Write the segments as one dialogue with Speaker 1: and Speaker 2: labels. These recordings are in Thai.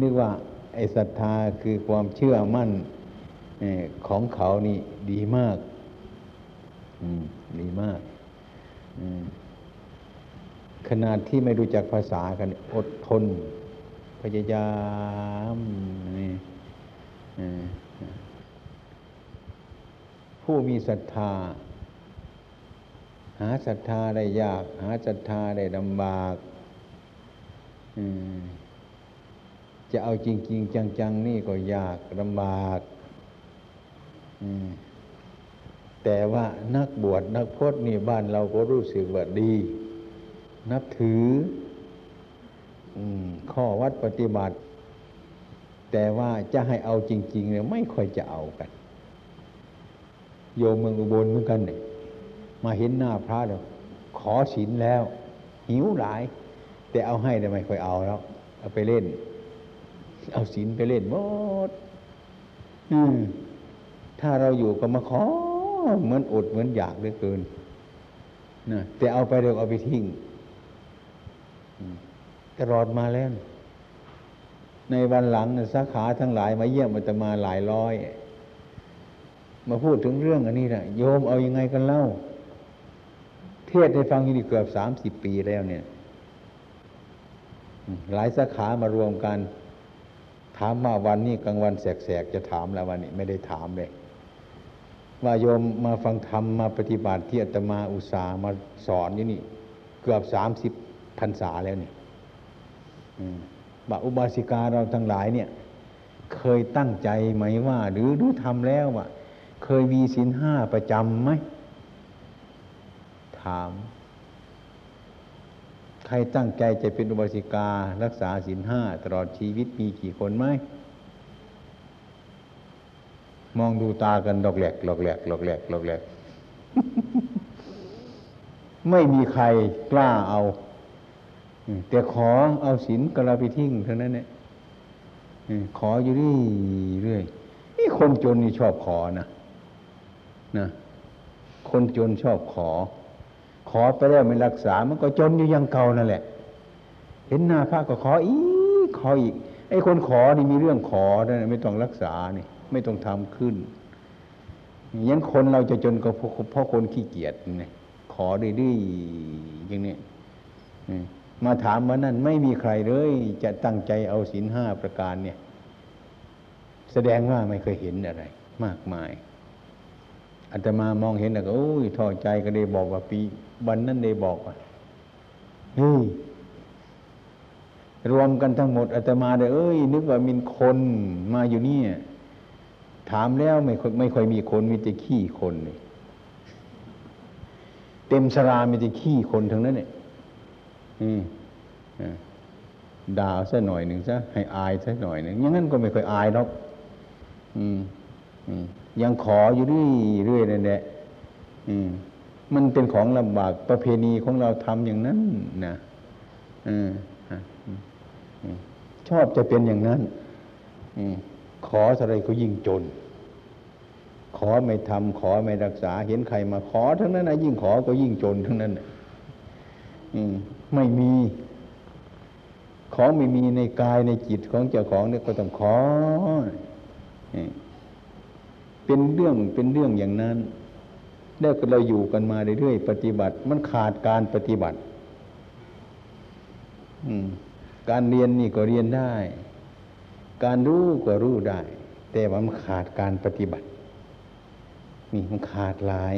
Speaker 1: นึกว่าไอ้ศรัทธาคือความเชื่อมั่นของเขานี่ดีมากดีมาก ขนาดที่ไม่รู้จักภาษากัน อดทน พยายามนี่ผู้มีศรัทธา หาศรัทธาได้ยาก หาศรัทธาได้ลำบาก จะเอาจริง ๆ จัง ๆ นี่ก็ยากลำบากแต่ว่านักบวชนักพจนี่บ้านเราก็รู้สึกว่าดี นับถือข้อวัดปฏิบัติ แต่ว่าจะให้เอาจริง ๆ เนี่ยไม่ค่อยจะเอากัน โยมเมืองอุบลเหมือนกันเนี่ยมาเห็นหน้าพระแล้วขอศีลแล้ว หิวหลาย แต่เอาให้แต่ไม่ค่อยเอาแล้ว เอาไปเล่น เอาศีลไปเล่นหมดอืมถ้าเราอยู่ก็มาขอเหมือนอดเหมือนอยากเหลือเกินนะแต่เอาไปเดี๋ยวเอาไปทิ้งตลอดมาแล้ว ในวันหลังสาขาทั้งหลายมาเยี่ยมมาตมาหลายร้อย มาพูดถึงเรื่องอันนี้นะโยมเอาอยัางไงกันเล่า เทศให้ฟังอยู่นี่เกือบสามสิบปีแล้วเนี่ย หลายสาขามารวมกัน ถามมาวันนี้กลางวันแสกๆจะถามแล้ววันนี้ไม่ได้ถามเลยว่าโยมมาฟังธรรมมาปฏิบัติที่อาตมาอุตสามาสอนอยู่นี่ เกือบสามสิบพรรษาแล้วนี่บาอุบาสิกาเราทั้งหลายเนี่ย เคยตั้งใจไหมว่า หรือรู้ทำแล้วว่าเคยมีศีลห้าประจำไหมถาม ครตั้งใจจะเป็นอุบาสิกา รักษาศีลห้าตลอดชีวิตมีกี่คนไหมมองดูตากันดอกแหลกดอกแหลกดอกแหลกดอกแหลกไม่มีใครกล้าเอาแต่ขอเอาศีลกระไปทิ้งเท่านั้นเนี่ยขออยู่นี่เรื่อยนี่คนจนนี่ชอบขอนะนะคนจนชอบขอ ขอไปแล้วไม่รักษา มันก็จนอยู่ยังเก่านั่นแหละ เห็นหน้าพระก็ขออีกขออีกไอ้คนขอนี่มีเรื่องขอนะไม่ต้องรักษานี่ไม่ต้องทำขึ้นยันคนเราจะจนก็เพราะคนขี้เกียจไงขอดื้อๆอย่างนี้มาถามว่านั่นไม่มีใครเลย จะตั้งใจเอาศีลห้าประการเนี่ย แสดงว่าไม่เคยเห็นอะไร มากมายอาตมามองเห็นแล้วก็โอ้ยท้อใจก็ได้บอกว่าปี วันนั้นได้บอกว่าเฮ้ยรวมกันทั้งหมดอาตมาเลยเอ้ย นึกว่ามีคนมาอยู่นี่ถามแล้วไม่ค่อยไม่ค่อยมีคนมีแต่ขี้คนเลยเต็มสรามีแต่ขี้คนทั้งนั้นเนี่ยด่าซะหน่อยหนึ่งซะให้อายซะหน่อยหนึ่งอย่างนั้นก็ไม่ค่อยอายหรอกยังขออยู่เรื่อยเรื่อยนั่นแหละมั มันเป็นของลำบากประเพณีของเราทำอย่างนั้นนะชอบจะเป็นอย่างนั้นขออะไรก็ยิ่งจน ขอไม่ทำขอไม่รักษา เห็นใครมาขอทั้งนั้นนะยิ่งขอก็ยิ่งจนทั้งนั้นไม่มีของไม่มีในกายในจิตของเจ้าของเนี่ยก็ต้องขอเป็นเรื่องเป็นเรื่องอย่างนั้น แล้วเราอยู่กันมาเรื่อยๆปฏิบัติ มันขาดการปฏิบัติการเรียนนี่ก็เรียนได้ การรู้ก็รู้ได้ แต่ว่ามันขาดการปฏิบัตินี่มันขาดหลาย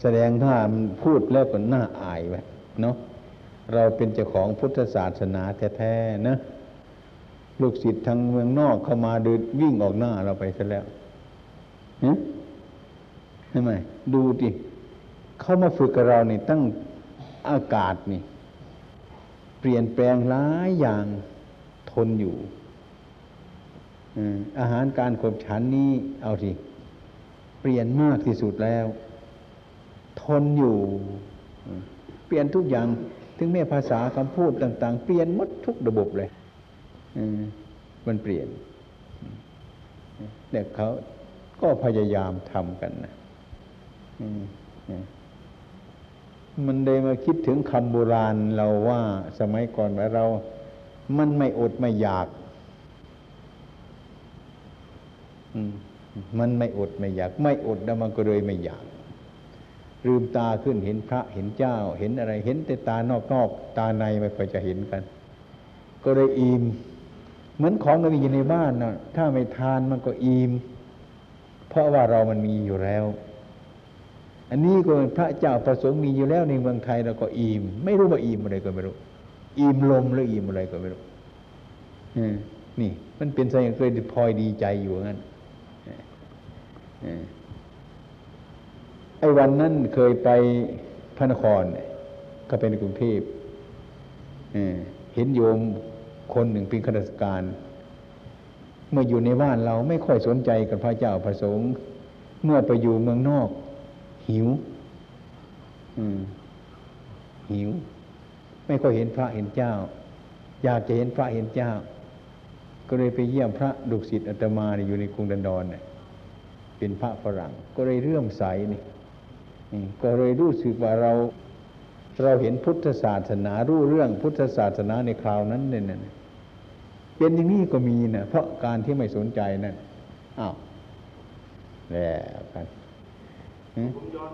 Speaker 1: แสดงถ้ามันพูดแล้วก็น่าอายไว้เนาะเราเป็นเจ้าของพุทธศาสนาแท้ๆนะลูกศิษย์ทางเมืองนอกเข้ามาเดินวิ่งออกหน้าเราไปซะแล้วใช่ไหมดูดิเขามาฝึกกับเรานี่ตั้งอากาศนี่ เปลี่ยนแปลงหลายอย่างทนอยู่อาหารการขบฉันนี้เอาสิเปลี่ยนมากที่สุดแล้ว ทนอยู่ เปลี่ยนทุกอย่างถึงแม้ภาษาคำพูดต่าง ๆ เปลี่ยนหมดทุกระบบเลยมันเปลี่ยนแต่เขาก็พยายามทำกันนะ มันเลยมาคิดถึงคำโบราณเราว่าสมัยก่อนเรา มันไม่อดไม่อยากมมันไม่อดไม่อยาก ไม่อดแล้วมันก็เลยไม่อยาก ลืมตาขึ้นเห็นพระเห็นเจ้า เห็นอะไร เห็นแต่ตานอกนอกตาในไม่ค่อยจะเห็นกัน ก็เลยอิ่มเหมือนของเรามีอยู่ในบ้านนะถ้าไม่ทานมันก็อิ่มเพราะว่าเรามันมีอยู่แล้ว อันนี้ก็พระเจ้าประสงค์มีอยู่แล้วในเมืองไทยเราก็อิ่มไม่รู้ว่าอิ่มอะไรก็ไม่รู้อิ่มลมหรืออิ่มอะไรก็ไม่รู้นี่ มันเป็นสิ่งเคยพลอยดีใจอยู่งั้นไอ้วันนั้นเคยไปพระนครก็เป็นกรุงเทพเห็นโยมคนหนึ่งเป็นข้าราชการ เมื่ออยู่ในบ้านเราไม่ค่อยสนใจกับพระเจ้าประสงค์ เมื่อไปอยู่เมืองนอก หิวหิว ไม่ค่อยเห็นพระเห็นเจ้า อยากจะเห็นพระเห็นเจ้า ก็เลยไปเยี่ยมพระดุสิตอัตมาอยู่ในกรุงดันดอนเนี่ยเป็นพระฝรั่ง ก็เลยเรื่อมใสนี่ก็เลยรู้สึกว่าเรา เราเห็นพุทธศาสนารู้เรื่องพุทธศาสนาในคราวนั้นเนี่ยเป็นอย่างนี้ก็มีนะเพราะการที่ไม่สนใจนั่นอ้าวแล้วกัน
Speaker 2: ผมย้อน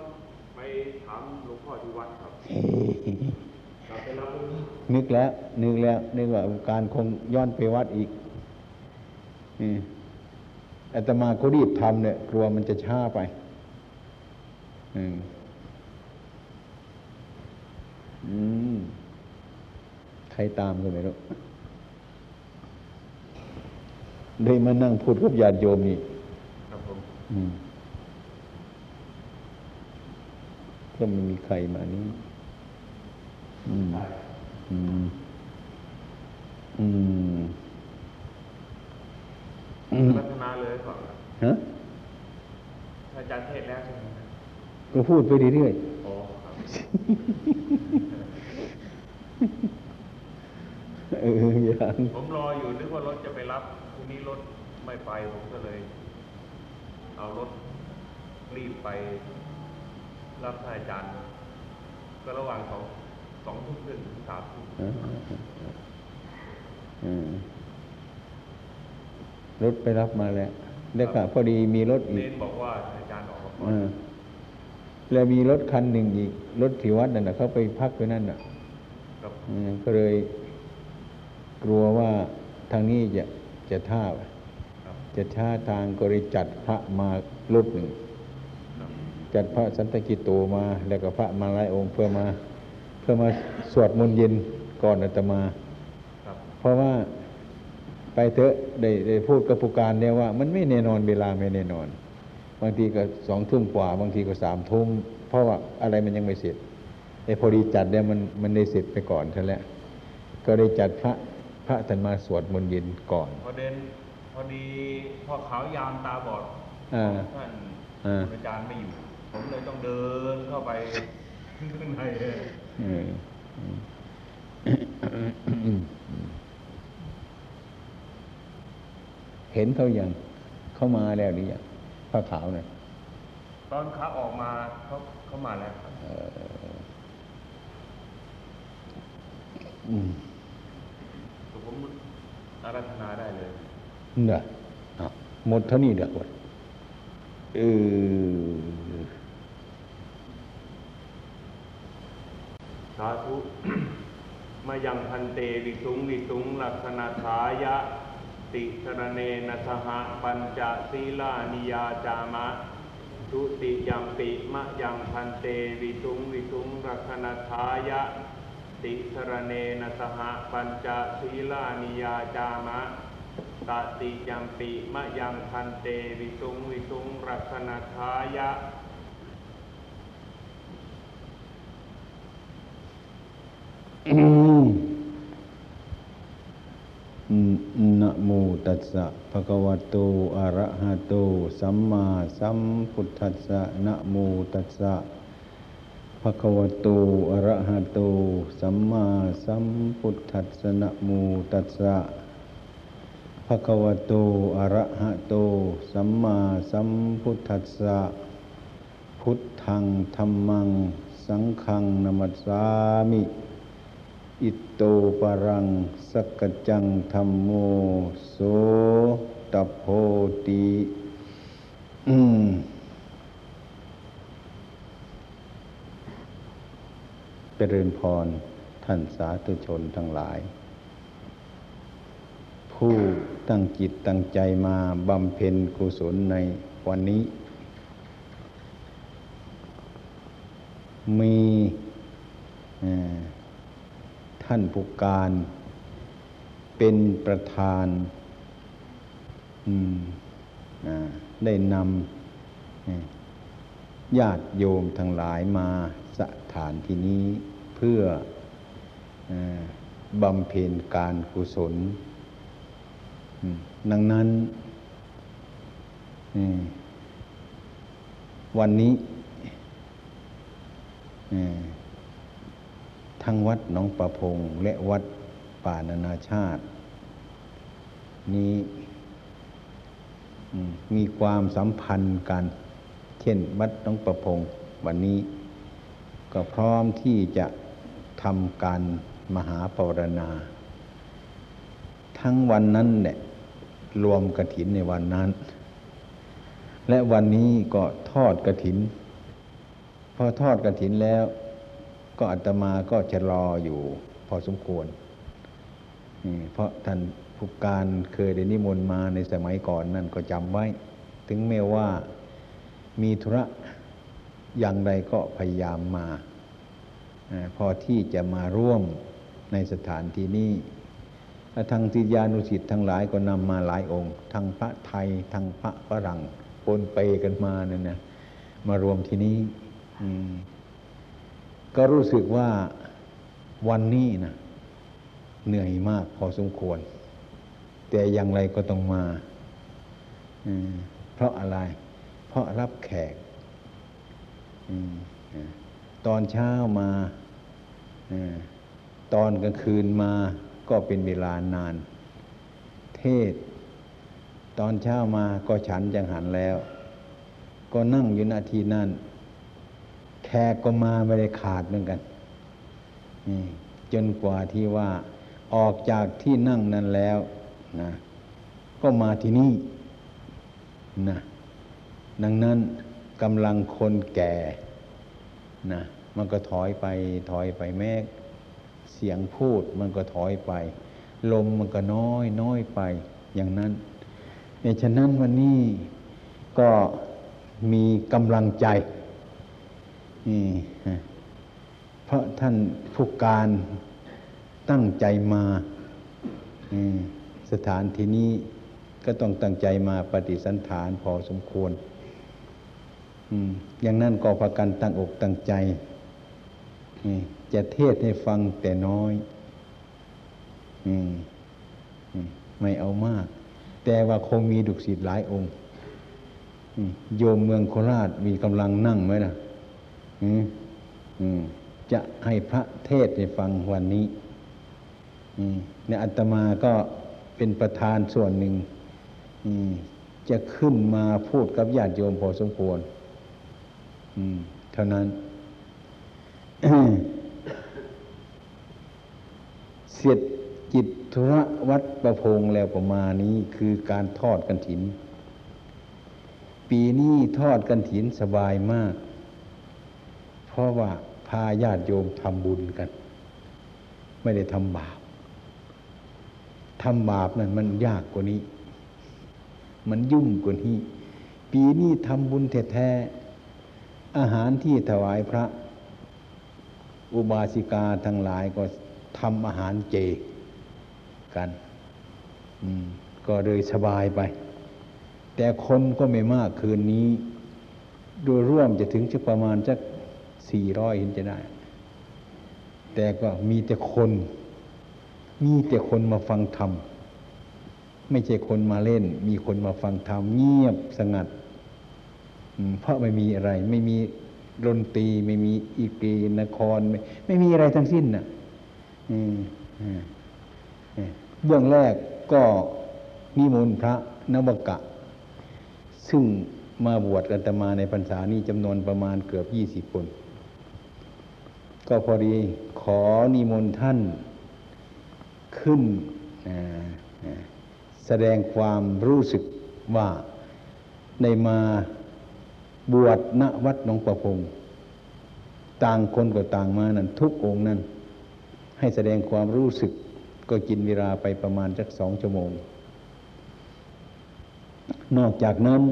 Speaker 2: ไปถามหลวงพ่อที่วัดครับกลับไปรับ
Speaker 1: นึกแล้ว นึกแล้วนึกว่าการคงย้อนไปวัดอีกอาตมาเขารีบทำเนี่ยกลัวมันจะช้าไปอืมอืมใครตามก็ไม่รู้ได้มานั่งพูดกับญาติโยมนี่
Speaker 2: ครับผม
Speaker 1: อืม ก็ไม่มีใครมานี่อืม อืม อืม
Speaker 2: พัฒนาเลยก่อน
Speaker 1: ฮะ
Speaker 2: อาจารย์เทศแล้วใช่ไหม
Speaker 1: ก็พูดไปเรื่อย
Speaker 2: ๆอ๋อครับ
Speaker 1: เอออย่าง
Speaker 2: ผมรออยู่นึกว่ารถจะไปรับทีนี้รถไม่ไปผมก็เลย เอารถรีบไป รับท่านอาจารย์ ก็ระหว่างสองสองทุ่มครึ่งถึงสามทุ่ม
Speaker 1: รถไปรับมาแล้วแล้วก็พอดีมีรถอีก
Speaker 2: บอกว่าอาจารย์ออกมา
Speaker 1: แล้วมีรถคันหนึ่งอีก รถที่วัดนั่นนะเขาไปพักไว้นั่นน่ะก็เลยกลัวว่าทางนี้จะจะท่าจะท่าทางก็เลยจัดพระมารถหนึ่ง จัดพระสันตกิโตมา แล้วก็พระมาหลายองค์เพื่อมาเพื่อมาสวดมนต์เย็นก่อนอาตมาเพราะว่าไปเถอะได้ได้พูดกับผู้การเนี่ยว่า มันไม่แน่นอนเวลาไม่แน่นอน บางทีก็สองทุ่มกว่า บางทีก็สามทุ่มเพราะว่าอะไรมันยังไม่เสร็จไอ้พอดีจัดเนี่ยมันมันได้เสร็จไปก่อนท่านแล้วก็ได้จัดพระพระท่านมาสวดมนต์เย็นก่อน
Speaker 2: พอเด่นพอดีพ่อขาวยามตาบอดท่านอาจารย์ไม่อยู่ ผมเลยต้องเดินเข้าไปข้างใน
Speaker 1: เห็นเขายังเข้ามาแล้วหรือยังผ้าขาวเนี่ย
Speaker 2: ตอนขาออกมาเขาเขามาแล้วครับอืมผมอารัธนาได้เลย
Speaker 1: เนี่ยหมดเท่านี้เด็กวดเออ
Speaker 2: สาธุมายังพันเตวิสุงวิสุงลักษณะทายะ ติสรเนนะสหปัญจศีลานิยาจามะทุติยัมปิมะยังพันเตวิสุงวิสุงรักนทายะ ติสรเนนะสหปัญจศีลานิยาจามะตติยัมปิมะยังพันเตวิสุงวิสุงรักนทายะ
Speaker 1: อืม นะโมตัสสะภะคะวะโตอะระหะโต สัมมาสัมพุทธัสสะนะโมตัสสะภะคะวะโตอะระหะโต สัมมาสัมพุทธัสสะนะโมตัสสะภะคะวะโตอะระหะโต สัมมาสัมพุทธัสสะพุทธังธรรมัง สังฆังนมัสสามิ อิโตปรังสกกจังธรรมโมโสตโพติเจริญพรท่านสาธุชนทั้งหลาย ผู้ตั้งจิตตั้งใจมาบำเพ็ญกุศลในวันนี้ มี ท่านผู้การ เป็นประธานได้นำญาติโยมทั้งหลายมาสถานที่นี้เพื่อบำเพ็ญการกุศล ดังนั้น วันนี้ ทั้งวัดหนองประพงและวัดป่านานาชาติ นี้มีความสัมพันธ์กัน เช่นวัดหนองประพงวันนี้ ก็พร้อมที่จะทำการมหาปรณา ทั้งวันนั้นแหละรวมกระถินในวันนั้น และวันนี้ก็ทอดกระถิน พอทอดกระถินแล้ว ก็อาตมาก็จะรออยู่พอสมควรเพราะท่านผู้การเคยได้นิมนต์มาในสมัยก่อนนั่นก็จำไว้ ถึงแม้ว่ามีธุระอย่างใดก็พยายามมา พอที่จะมาร่วมในสถานที่นี้ทางติยานุสิตทั้งหลายก็นำมาหลายองค์ ทั้งพระไทย ทั้งพระฝรั่งปนเปกันมาเนี่ยนะมารวมที่นี้ ก็รู้สึกว่าวันนี้นะเหนื่อยมากพอสมควร แต่อย่างไรก็ต้องมา เพราะอะไร เพราะรับแขก ตอนเช้ามาตอนกลางคืนมาก็เป็นเวลานาน เทศ ตอนเช้ามาก็ฉันจังหันแล้ว ก็นั่งอยู่นาทีนั่น กก็มาไม่ได้ขาดเหมือนกันนี่จนกว่าที่ว่าออกจากที่นั่งนั้นแล้วนะก็มาที่นี่นะดังนั้นกำลังคนแก่นะมันก็ถอยไปถอยไปแม้เสียงพูดมันก็ถอยไป ลมมันก็น้อยน้อยไปอย่างนั้นในฉะนั้นวันนี้ก็มีกำลังใจ นี่เพราะท่านผู้การตั้งใจมาสถานที่นี้ก็ต้องตั้งใจมาปฏิสันฐานพอสมควรอย่างนั้นก็พากันตั้งอกตั้งใจจะเทศให้ฟังแต่น้อยไม่เอามาก แต่ว่าคงมีดุสิตหลายองค์โยมเมืองโคราชมีกำลังนั่งไหมล่ะ จะให้พระเทศให้ฟังวันนี้เนี่ยอัตมาก็เป็นประธานส่วนหนึ่งจะขึ้นมาพูดกับญาติโยมพอสมควรเท่านั้น เสียดจิตธุระวัดประพงแล้วประมาณนี้คือการทอดกันถิน ปีนี้ทอดกันถินสบายมาก เพราะว่าพาญาติโยมทำบุญกัน ไม่ได้ทำบาปทำบาปนั่นมันยากกว่านี้ มันยุ่งกว่านี้ ปีนี้ทำบุญแท้ๆอาหารที่ถวายพระ อุบาสิกาทั้งหลายก็ทำอาหารเจกันก็เลยสบายไป แต่คนก็ไม่มากคืนนี้ โดยร่วมจะถึงจะประมาณสัก สี่ร้อยเห็นจะได้ แต่ก็มีแต่คน มีแต่คนมาฟังธรรม ไม่ใช่คนมาเล่น มีคนมาฟังธรรมเงียบสงัด เพราะไม่มีอะไร ไม่มีดนตรีไม่มีอีกีนคร ไม่ไม่มีอะไรทั้งสิ้นน่ะเบื้องแรกก็นิมนต์พระนวกะ ซึ่งมาบวชกันตมาในพรรษานี้จำนวนประมาณเกือบยี่สิบคน ก็พอดีขอนิมนต์ท่านขึ้นแสดงความรู้สึกว่าในมาบวชณวัดหนองประพง ต่างคนก็ต่างมานั่นทุกองค์นั้นให้แสดงความรู้สึกก็กินเวลาไปประมาณสักสองชั่วโมง นอกจากนั้น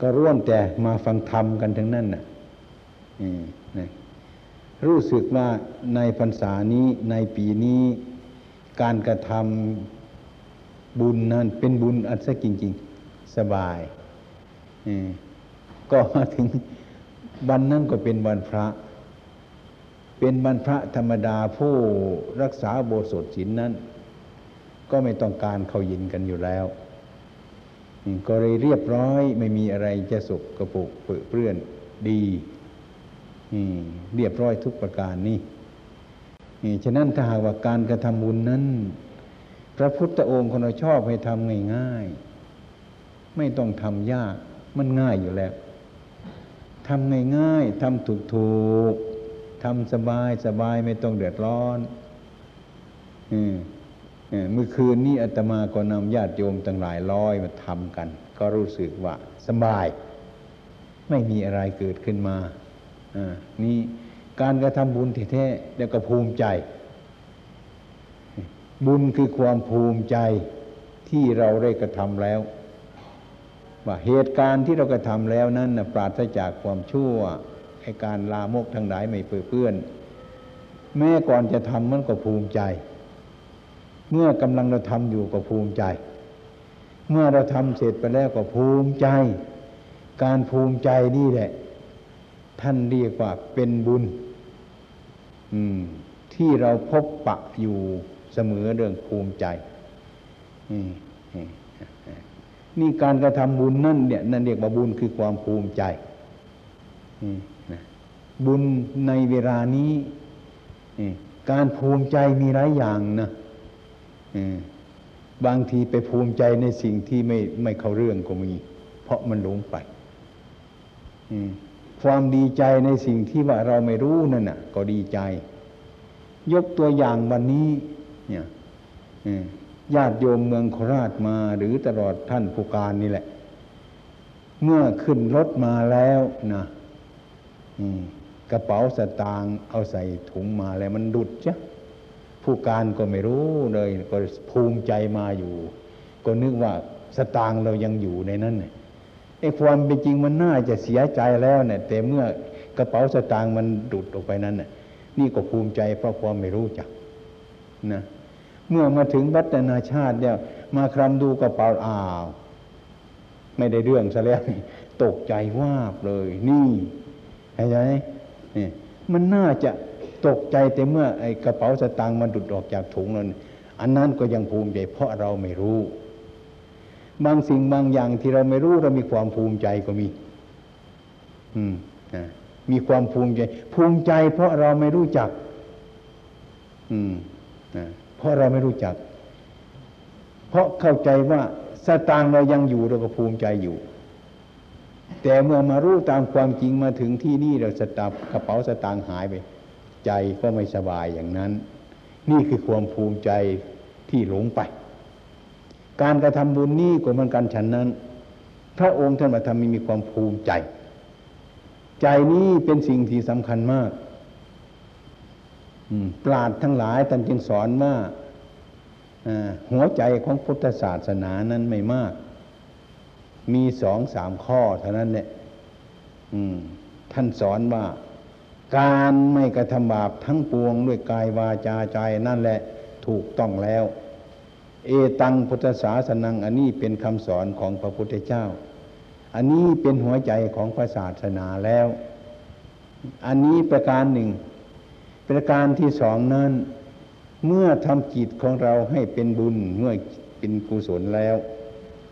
Speaker 1: ก็ร่วมแต่มาฟังธรรมกันทั้งนั้นน่ะนะ รู้สึกว่าในพรรษานี้ในปีนี้ การกระทำบุญนั้นเป็นบุญอัศจริง ๆ สบายก็มาถึงวันนั้นก็เป็นวันพระ เป็นวันพระธรรมดาผู้รักษาโบสถศีลนั้น ก็ไม่ต้องการเข้ายินกันอยู่แล้วก็เลยเรียบร้อยไม่มีอะไรจะสกกระปุกเปื้อนดี เรียบร้อยทุกประการนี่ฉะนั้นถ้าหากว่าการกระทำบุญนั้น พระพุทธองค์คนเราชอบให้ทำง่ายๆ ไม่ต้องทำยาก มันง่ายอยู่แล้วทำง่ายๆทำถูกๆทำสบายสบายไม่ต้องเดือดร้อนเมื่อคืนนี้อาตมาก็นำญาติโยมตั้งหลายร้อยมาทำกัน ก็รู้สึกว่าสบาย ไม่มีอะไรเกิดขึ้นมา นี่การกระทำบุญแท้ๆแล้วก็ภูมิใจ บุญคือความภูมิใจที่เราได้กระทำแล้ว ว่าเหตุการณ์ที่เรากระทำแล้วนั้นปราศจากความชั่วให้การลามกทั้งหลายไม่เปื้อนแม้ก่อนจะทำมันก็ภูมิใจ เมื่อกำลังเราทำอยู่ก็ภูมิใจ เมื่อเราทำเสร็จไปแล้วก็ภูมิใจ การภูมิใจนี่แหละ ท่านเรียกว่าเป็นบุญที่เราพบปะอยู่เสมอเรื่องภูมิใจ นี่การกระทำบุญนั่นเนี่ยนั่นเรียกว่าบุญคือความภูมิใจบุญในเวลานี้การภูมิใจมีหลายอย่างนะบางทีไปภูมิใจในสิ่งที่ไม่ไม่เข้าเรื่องก็มี เพราะมันหลงไป ความดีใจในสิ่งที่ว่าเราไม่รู้นั่นน่ะ ก็ดีใจ ยกตัวอย่างวันนี้ เนี่ยญาติโยมเมืองโคราชมาหรือตลอดท่านผู้การนี่แหละ เมื่อขึ้นรถมาแล้วนะกระเป๋าสตางค์เอาใส่ถุงมาแล้วมันดุดจ้ะผู้การก็ไม่รู้เลย ก็ภูมิใจมาอยู่ ก็นึกว่าสตางค์เรายังอยู่ในนั้นเนี่ย ไอ้ความเป็นจริงมันน่าจะเสียใจแล้วเนี่ยแต่เมื่อกระเป๋าสตางค์มันดุดออกไปนั้นน่ะนี่ก็ภูมิใจเพราะความไม่รู้จักนะเมื่อมาถึงวัฒนาชาติเนี่ยมาคลำดูกระเป๋าอ้าว ไม่ได้เรื่องซะแล้วตกใจว่าบเลย นี่เห็นไหมนี่มันน่าจะตกใจแต่เมื่อไอ้กระเป๋าสตางค์มันดุดออกจากถุงนั้นอันนั้นก็ยังภูมิใจเพราะเราไม่รู้ บางสิ่งบางอย่างที่เราไม่รู้เรามีความภูมิใจก็มี อืมนะมีความภูมิใจ ภูมิใจเพราะเราไม่รู้จัก อืมนะเพราะเราไม่รู้จัก เพราะเข้าใจว่าสตางเรายังอยู่เราก็ภูมิใจอยู่ แต่เมื่อมารู้ตามความจริงมาถึงที่นี่เราสตับกระเป๋าสตางหายไป ใจก็ไม่สบายอย่างนั้น นี่คือความภูมิใจที่หลงไป การกระทำบุญนี้ก็เหมือนกันฉันนั้น พระองค์ท่านมาทำมีมีความภูมิใจ ใจนี้เป็นสิ่งที่สำคัญมากปราดทั้งหลายท่านจึงสอนว่าหัวใจของพุทธศาสนานั้นไม่มาก มีสองสามข้อเท่านั้นเนี่ยท่านสอนว่าการไม่กระทำบาปทั้งปวงด้วยกายวาจาใจนั่นแหละถูกต้องแล้ว เอตังพุทธศาสนัง อันนี้เป็นคำสอนของพระพุทธเจ้า อันนี้เป็นหัวใจของพระศาสนาแล้ว อันนี้ประการหนึ่ง ประการที่สองนั้น เมื่อทำจิตของเราให้เป็นบุญเมื่อเป็นกุศลแล้ว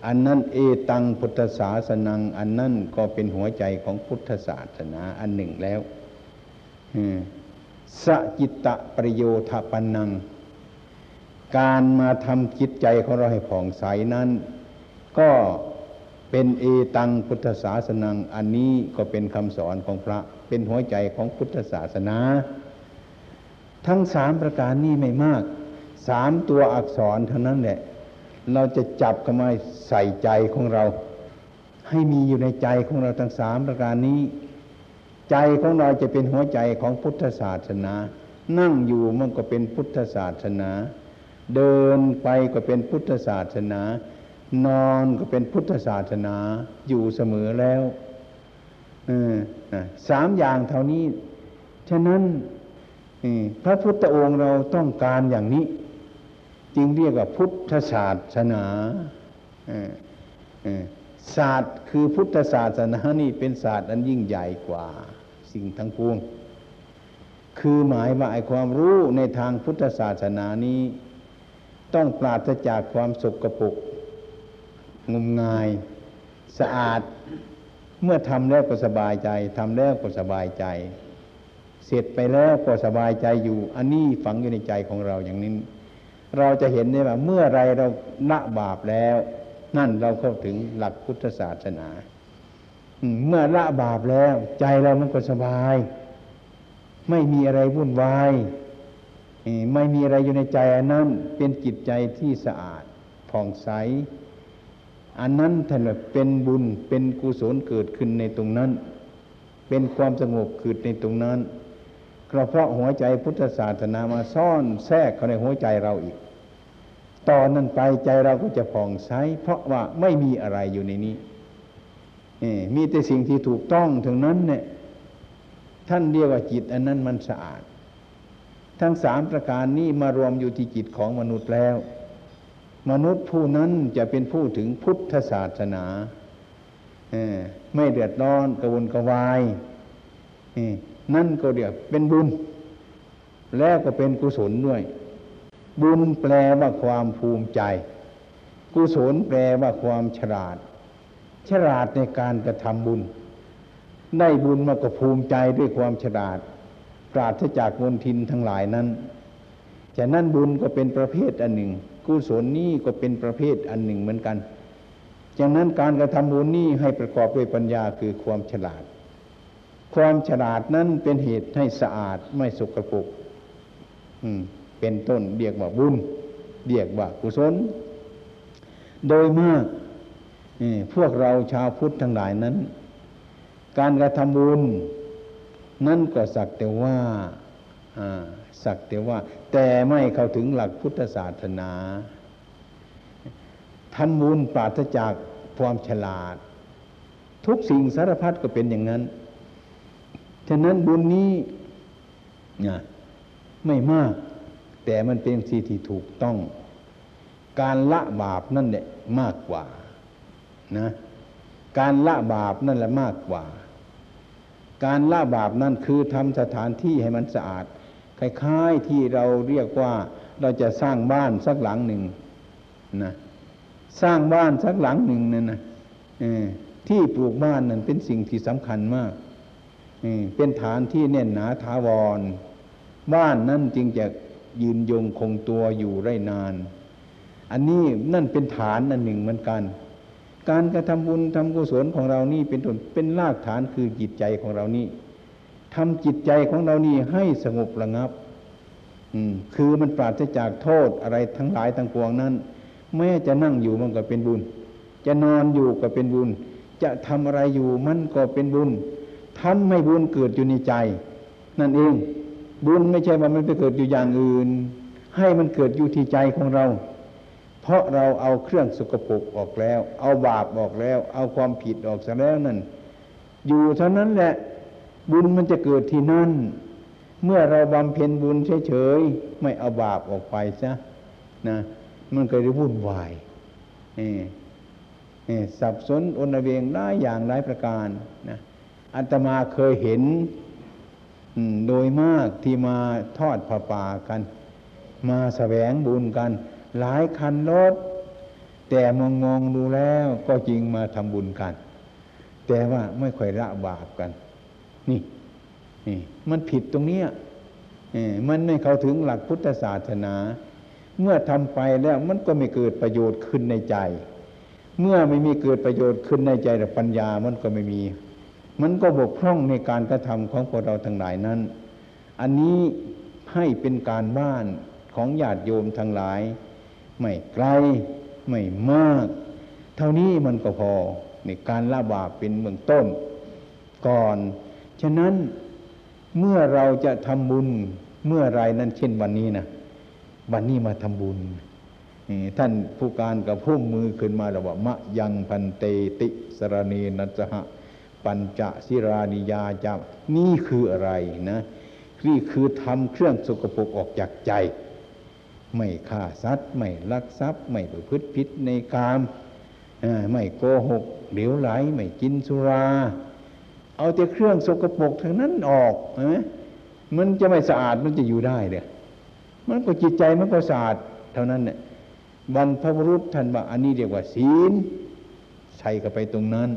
Speaker 1: อันนั้นเอตังพุทธศาสนัง อันนั้นก็เป็นหัวใจของพุทธศาสนาอันหนึ่งแล้วสจิตตะประโยชน์ปันนัง การมาทำจิตใจของเราให้ผ่องใสนั้น ก็เป็นเอตังพุทธศาสนังอันนี้ก็เป็นคำสอนของพระ เป็นหัวใจของพุทธศาสนา ทั้งสามประการนี้ไม่มากสามตัวอักษรเท่านั้นแหละ เราจะจับเข้ามาใส่ใจของเรา ให้มีอยู่ในใจของเราทั้งสามประการนี้ ใจของเราจะเป็นหัวใจของพุทธศาสนา นั่งอยู่มันก็เป็นพุทธศาสนา เดินไปก็เป็นพุทธศาสนา นอนก็เป็นพุทธศาสนาอยู่เสมอแล้วสามอย่างเท่านี้ ฉะนั้นพระพุทธองค์เราต้องการอย่างนี้ จึงเรียกว่าพุทธศาสนาศาสตร์คือพุทธศาสนานี่เป็นศาสตร์อันยิ่งใหญ่กว่า สิ่งทั้งปวง คือหมายว่าไอ้ความรู้ในทางพุทธศาสนานี้ ต้องปราศจากความสกปรกงมงายสะอาด เมื่อทำแล้วก็สบายใจทำแล้วก็สบายใจ เสร็จไปแล้วก็สบายใจอยู่ อันนี้ฝังอยู่ในใจของเราอย่างนี้ เราจะเห็นได้ว่าเมื่อไรเราละบาปแล้ว นั่นเราเข้าถึงหลักพุทธศาสนาเมื่อละบาปแล้ว ใจเรามันก็สบาย ไม่มีอะไรวุ่นวาย ไม่มีอะไรอยู่ในใจอันนั้นเป็นจิตใจที่สะอาดผ่องใส อันนั้นท่านเป็นบุญเป็นกุศลเกิดขึ้นในตรงนั้น เป็นความสงบเกิดในตรงนั้นก็เพราะหัวใจพุทธศาสนามาซ่อนแทรกเข้าในหัวใจเราอีก ตอนนั้นไปใจเราก็จะผ่องใสเพราะว่าไม่มีอะไรอยู่ในนี้มีแต่สิ่งที่ถูกต้องถึงนั้นเนี่ยท่านเรียกว่าจิตอันนั้นมันสะอาด ทั้งสามประการนี้มารวมอยู่ที่จิตของมนุษย์แล้ว มนุษย์ผู้นั้นจะเป็นผู้ถึงพุทธศาสนาไม่เดือดร้อนกระวนกระวายนั่นก็เรียกเป็นบุญ แล้วก็เป็นกุศลด้วย บุญแปลว่าความภูมิใจ กุศลแปลว่าความฉลาด ฉลาดในการกระทำบุญ ได้บุญมาก็ภูมิใจด้วยความฉลาด ปราศจากมนทินทั้งหลายนั้นฉะนั้นบุญก็เป็นประเภทอันหนึ่ง กุศลนี้ก็เป็นประเภทอันหนึ่งเหมือนกันฉะนั้นการกระทำบุญนี้ให้ประกอบด้วยปัญญาคือความฉลาด ความฉลาดนั้นเป็นเหตุให้สะอาดไม่สกปรกเป็นต้นเรียกว่าบุญเรียกว่ากุศล โดยมากเอ่อพวกเราชาวพุทธทั้งหลายนั้น การกระทำบุญ นั่นก็สักแต่ว่าสักแต่ว่า แต่ไม่เข้าถึงหลักพุทธศาสนาทำบุญปราศจากความฉลาด ทุกสิ่งสารพัดก็เป็นอย่างนั้น ฉะนั้นบุญนี้นะไม่มาก แต่มันเป็นสิ่งที่ถูกต้อง การละบาปนั่นแหละมากกว่านะการละบาปนั่นแหละมากกว่า การละบาปนั่นคือทำสถานที่ให้มันสะอาด คล้ายๆที่เราเรียกว่าเราจะสร้างบ้านสักหลังหนึ่งนะสร้างบ้านสักหลังหนึ่งนั่นนะที่ปลูกบ้านนั่นเป็นสิ่งที่สำคัญมากเออเป็นฐานที่แน่นหนาถาวร บ้านนั่นจึงจะยืนยงคงตัวอยู่ได้นาน อันนี้นั่นเป็นฐานอันหนึ่งเหมือนกัน การกระทำบุญทำกุศลของเรานี่เป็นต้นเป็นรากฐานคือจิตใจของเรานี่ทำจิตใจของเรานี่ให้สงบระงับ อืมคือมันปราศจากโทษอะไรทั้งหลายทั้งปวงนั้น แม้จะนั่งอยู่มันก็เป็นบุญ จะนอนอยู่ก็เป็นบุญ จะทำอะไรอยู่มันก็เป็นบุญทำให้บุญเกิดอยู่ในใจ นั่นเอง บุญไม่ใช่ว่ามันไปเกิดอยู่อย่างอื่น ให้มันเกิดอยู่ที่ใจของเรา เพราะเราเอาเครื่องสกปรกออกแล้ว เอาบาปออกแล้ว เอาความผิดออกซะแล้วนั่น อยู่เท่านั้นแหละบุญมันจะเกิดที่นั่น เมื่อเราบำเพ็ญบุญเฉยๆไม่เอาบาปออกไปซะนะ มันก็จะวุ่นวายเอ่อเอ่สับสนอนเวงได้อย่างหลายประการนะอาตมาเคยเห็นโดยมากที่มาทอดผ้าป่ากัน มาแสวงบุญกัน หลายคันรถ แต่มองมองดูแล้วก็จริงมาทำบุญกัน แต่ว่าไม่ค่อยละบาปกัน นี่นี่มันผิดตรงเนี้ยเออมันไม่เข้าถึงหลักพุทธศาสนา เมื่อทำไปแล้วมันก็ไม่เกิดประโยชน์ขึ้นในใจ เมื่อไม่มีเกิดประโยชน์ขึ้นในใจแต่ปัญญามันก็ไม่มี มันก็บกพร่องในการกระทำของพวกเราทั้งหลายนั้น อันนี้ให้เป็นการบ้านของญาติโยมทั้งหลาย ไม่ไกล ไม่มาก เท่านี้มันก็พอในการละบาปเป็นเบื้องต้น ก่อน ฉะนั้นเมื่อเราจะทำบุญเมื่อไรนั้นเช่นวันนี้นะวันนี้มาทำบุญท่านผู้การกับพุ่มมือขึ้นมาแล้วว่ามะยังพันเตติสรณีนัสหะปัญจสิรานิยาจานี่คืออะไรนะ นี่คือทำเครื่องสกปรกออกจากใจ ไม่ฆ่าสัตว์ ไม่ลักทรัพย์ ไม่ประพฤติผิดในกามไม่โกหกเหลวไหล ไม่กินสุรา เอาแต่เครื่องสกปรกทั้งนั้นออกเห็นไหมมันจะไม่สะอาดมันจะอยู่ได้เด้อมันก็จิตใจมันก็สะอาดเท่านั้นเนี่ยบรรพบุรุษท่านว่าอันนี้เรียกว่าศีลใส่เข้าไปตรงนั้น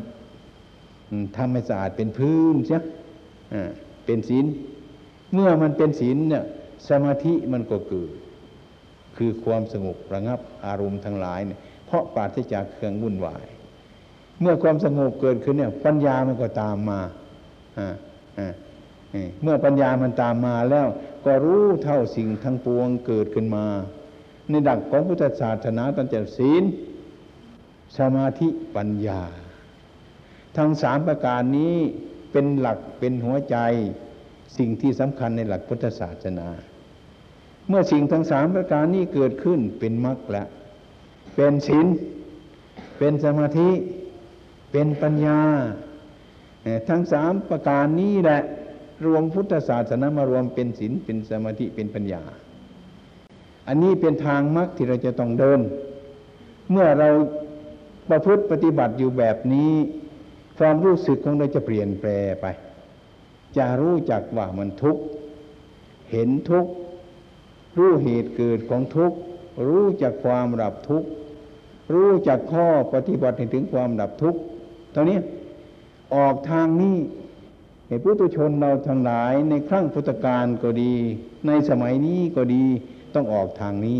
Speaker 1: อืมทำให้สะอาดเป็นพื้นเสียเป็นศีล เมื่อมันเป็นศีลเนี่ยสมาธิมันก็เกิด คือความสงบระงับอารมณ์ทั้งหลายเนี่ยเพราะปราศจากเครื่องวุ่นวาย เมื่อความสงบเกิดขึ้นเนี่ยปัญญามันก็ตามมาเมื่อปัญญามันตามมาแล้ว ก็รู้เท่าสิ่งทั้งปวงเกิดขึ้นมา ในดักของพุทธศาสนาตั้งแต่ศีล สมาธิปัญญา ทั้งสามประการนี้เป็นหลักเป็นหัวใจสิ่งที่สำคัญในหลักพุทธศาสนา เมื่อสิ่งทั้งสามประการนี้เกิดขึ้นเป็นมรรคแล้วเป็นศีลเป็นสมาธิ เป็นปัญญา ทั้งสามประการนี้แหละ รวมพุทธศาสนามารวมเป็นศีลเป็นสมาธิเป็นปัญญา อันนี้เป็นทางมรรคที่เราจะต้องเดิน เมื่อเราประพฤติปฏิบัติอยู่แบบนี้ ความรู้สึกของเราจะเปลี่ยนแปลไป จะรู้จักว่ามันทุกข์เห็นทุกข์ รู้เหตุเกิดของทุกข์ รู้จักความดับทุกข์ รู้จักข้อปฏิบัติถึงความดับทุกข์ตอนนี้ออกทางนี้ให้พุทุชนเราทั้งหลายในครั้งพุทธกาลก็ดี ในสมัยนี้ก็ดีต้องออกทางนี้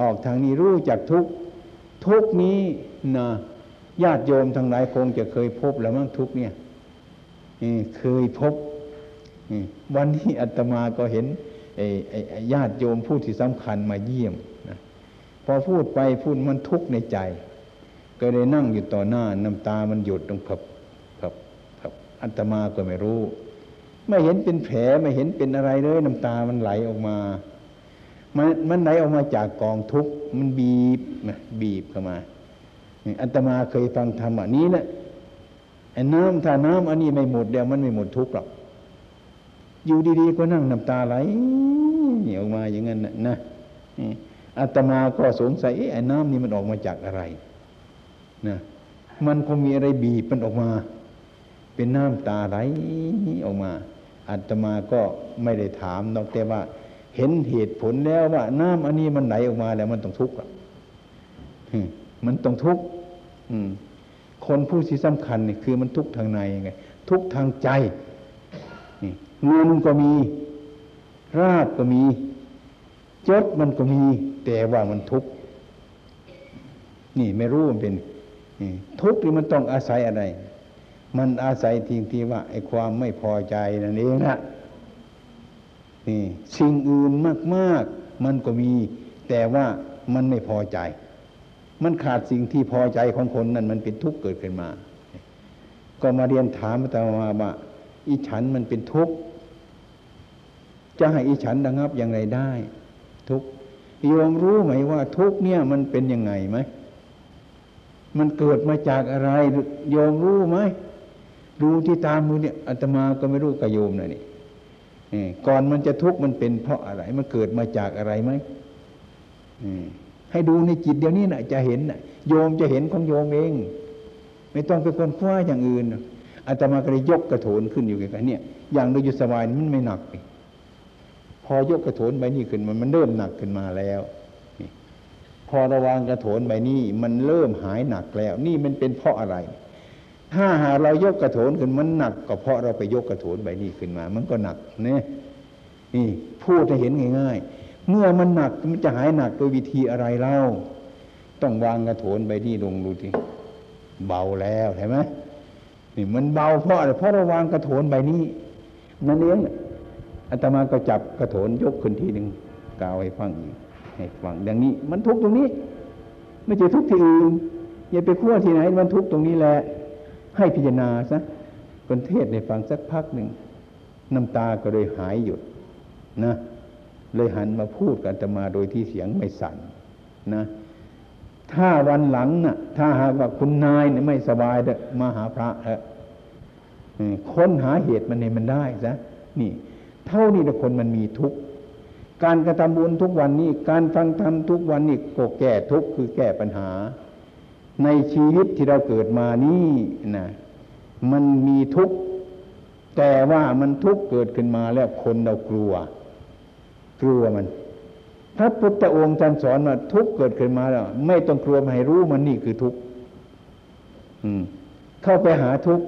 Speaker 1: ออกทางนี้รู้จักทุกข์ทุกข์นี้นะญาติโยมทั้งหลายคงจะเคยพบแล้วมั้งทุกข์เนี่ยเคยพบวันนี้อาตมาก็เห็น ญาติโยมผู้ที่สำคัญมาเยี่ยมนะพอพูดไปพูดมันทุกข์ในใจ ก็เลยนั่งอยู่ต่อหน้าน้ำตามันหยดลงพับพับพับอาตมาก็ไม่รู้ ไม่เห็นเป็นแผลไม่เห็นเป็นอะไรเลยน้ำตามันไหลออกมา มันมันไหลออกมาจากกองทุกข์มันบีบนะบีบเข้ามาอัตมาเคยฟังธรรมอันนี้แหละไอ้น้ำถ้าน้ำอันนี้ไม่หมดเดี๋ยวมันไม่หมดทุกข์หรอก อยู่ดีๆก็นั่งน้ำตาไหลออกมาอย่างนั้นนะอาตมาก็สงสัยไอ้น้ำนี่มันออกมาจากอะไรนะมันคงมีอะไรบีบมันออกมา เป็นน้ำตาไหลออกมาอาตมาก็ไม่ได้ถามนอกแต่ว่า เห็นเหตุผลแล้วว่า น้ำอันนี้มันไหลออกมาแล้วมันต้องทุกข์มันต้องทุกข์คนผู้ที่สำคัญนี่คือมันทุกข์ทางในไงทุกข์ทางใจ เงินก็มี ราบก็มีจดมันก็มี แต่ว่ามันทุกข์นี่ไม่รู้มันเป็นทุกข์ที่มันต้องอาศัยอะไร มันอาศัยทิ้งที่ว่าไอ้ความไม่พอใจนั่นเองนะนี่สิ่งอื่นมากๆ มันก็มี แต่ว่ามันไม่พอใจ มันขาดสิ่งที่พอใจของคนนั้นมันเป็นทุกข์เกิดขึ้นมา ก็มาเรียนถามอาตมาว่าอิฉันมันเป็นทุกข์ จะให้อิฉันระงับอย่างไรได้ ทุกข์โยมรู้ไหมว่าทุกเนี่ยมันเป็นยังไงไหมมันเกิดมาจากอะไรโยมรู้ไหมดูที่ตามมือเนี่ยอาตมาก็ไม่รู้กับโยมนะนี่ก่อนมันจะทุกข์มันเป็นเพราะอะไร มันเกิดมาจากอะไรไหมให้ดูในจิตเดียวนี้นะจะเห็นนะโยมจะเห็นของโยมเอง ไม่ต้องไปคนคว้าอย่างอื่นอาตมาก็เลยยกกระโถนขึ้นอยู่กันเนี่ย อย่างเราอยู่สบายมันไม่หนักพ อยกกระโถนใบนี้ขึ้นมันมันเริ่มหนักขึ้นมาแล้วพอระวางกระโถนใบนี้มันเริ่มหายหนักแล้ว นี่มันเป็นเพราะอะไร ถ้าหาเรายกกระโถนขึ้นมันหนักก็เพราะเราไปยกกระโถนใบนี้ขึ้นมา มันก็หนักเนี่ยนี่พูดให้เห็นง่าย ๆ เมื่อมันหนักมันจะหายหนักโดยวิธีอะไรเล่า ต้องวางกระโถนใบนี้ลงดูทีเบาแล้วใช่ไหมนี่มันเบาเพราะอะไรเพราะเราวางกระโถนใบนี้นั่นเอง อาตมาก็จับกระโถนยกขึ้นทีหนึ่งกล่าวให้ฟังอีกให้ฟังดังนี้ มันทุกตรงนี้ ไม่ใช่ทุกที่อื่นอย่าไปขั้วที่ไหน มันทุกตรงนี้แหละ ให้พิจารณาซะคนเทศในฟังสักพักหนึ่งน้ำตาก็เลยหายหยุดนะ เลยหันมาพูดกับอาตมาโดยที่เสียงไม่สั่นนะ ถ้าวันหลังนะ่ะ ถ้าหากว่าคุณนายเนี่ยไม่สบายเด้อมาหาพระเอะอืมค้นหาเหตุมันให้มันได้ซะนี่ เท่านี้ละคนมันมีทุกข์การกระทำบุญทุกวันนี้ การฟังธรรมทุกวันนี้ก็แก้ทุกข์คือแก้ปัญหา ในชีวิตที่เราเกิดมานี่นะมันมีทุกข์แต่ว่ามันทุกข์เกิดขึ้นมาแล้วคนเรากลัว กลัวมันพระพุทธองค์ท่านสอนว่าทุกข์เกิดขึ้นมาแล้ว ไม่ต้องกลัวมันให้รู้มันนี่คือทุกข์อืมเข้าไปหาทุกข์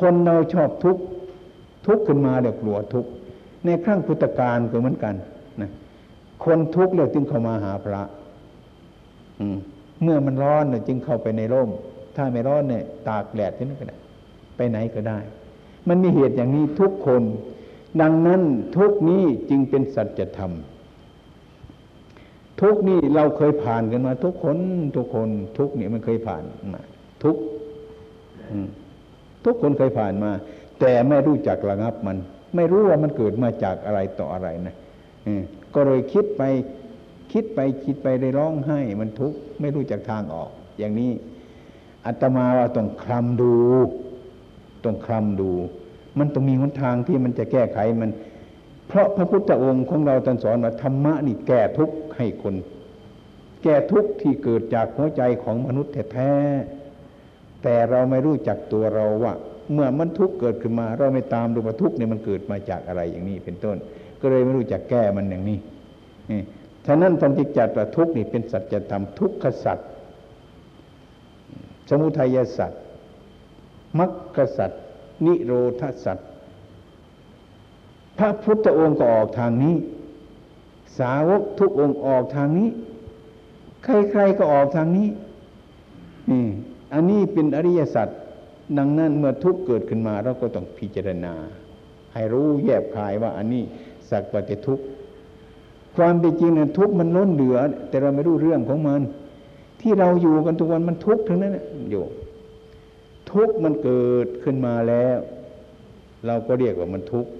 Speaker 1: คนเราชอบทุกข์ ทุกข์ขึ้นมาเดี๋ยวกลัวทุกข์ในครั้งพุทธกาลก็เหมือนกันนะคนทุกข์แล้วจึงเข้ามาหาพระอืมเมื่อมันร้อนเนี่ยจึงเข้าไปในร่ม ถ้าไม่ร้อนเนี่ยตากแดดที่นั่นก็ได้ไปไหนก็ได้ มันมีเหตุอย่างนี้ทุกคน ดังนั้นทุกนี้จึงเป็นสัจธรรมทุกนี่เราเคยผ่านกันมา ทุกคนทุกคน ทุกนี่มันเคยผ่านมาทุกทุกคนเคยผ่านมา แต่ไม่รู้จักระงับมัน ไม่รู้ว่ามันเกิดมาจากอะไรต่ออะไรนะก็เลยคิดไปคิดไปคิดไปได้ร้องไห้ มันทุกข์ไม่รู้จักทางออก อย่างนี้อาตมาว่าต้องคลำดูต้องคลำดู มันต้องมีหนทางที่มันจะแก้ไขมัน เพราะพระพุทธองค์ของเราตรัสสอนว่าธรรมะนี่แก้ทุกข์ให้คน แก้ทุกข์ที่เกิดจากหัวใจของมนุษย์แท้แต่เราไม่รู้จักตัวเราว่า เมื่อมันทุกข์เกิดขึ้นมา เราไม่ตามดูว่าทุกข์เนี่ยมันเกิดมาจากอะไรอย่างนี้เป็นต้น ก็เลยไม่รู้จักแก้มันอย่างนี้นี่ฉะนั้นท่านจึงจัดว่าทุกข์นี่เป็นสัจธรรมทุกขสัจสมุทัยสัจมรรคสัจนิโรธสัจพระพุทธองค์ก็ออกทางนี้ สาวกทุกองค์ออกทางนี้ ใครๆก็ออกทางนี้นี่อันนี้เป็นอริยสัจ ดังนั้นเมื่อทุกข์เกิดขึ้นมาเราก็ต้องพิจารณา ให้รู้แยบคายว่าอันนี้สักว่าแต่ทุกข์ความเป็นจริงเนี่ยทุกข์มันล้นเหลือ แต่เราไม่รู้เรื่องของมัน ที่เราอยู่กันทุกวันมันทุกข์ทั้งนั้นอยู่ทุกข์มันเกิดขึ้นมาแล้ว เราก็เรียกว่ามันทุกข์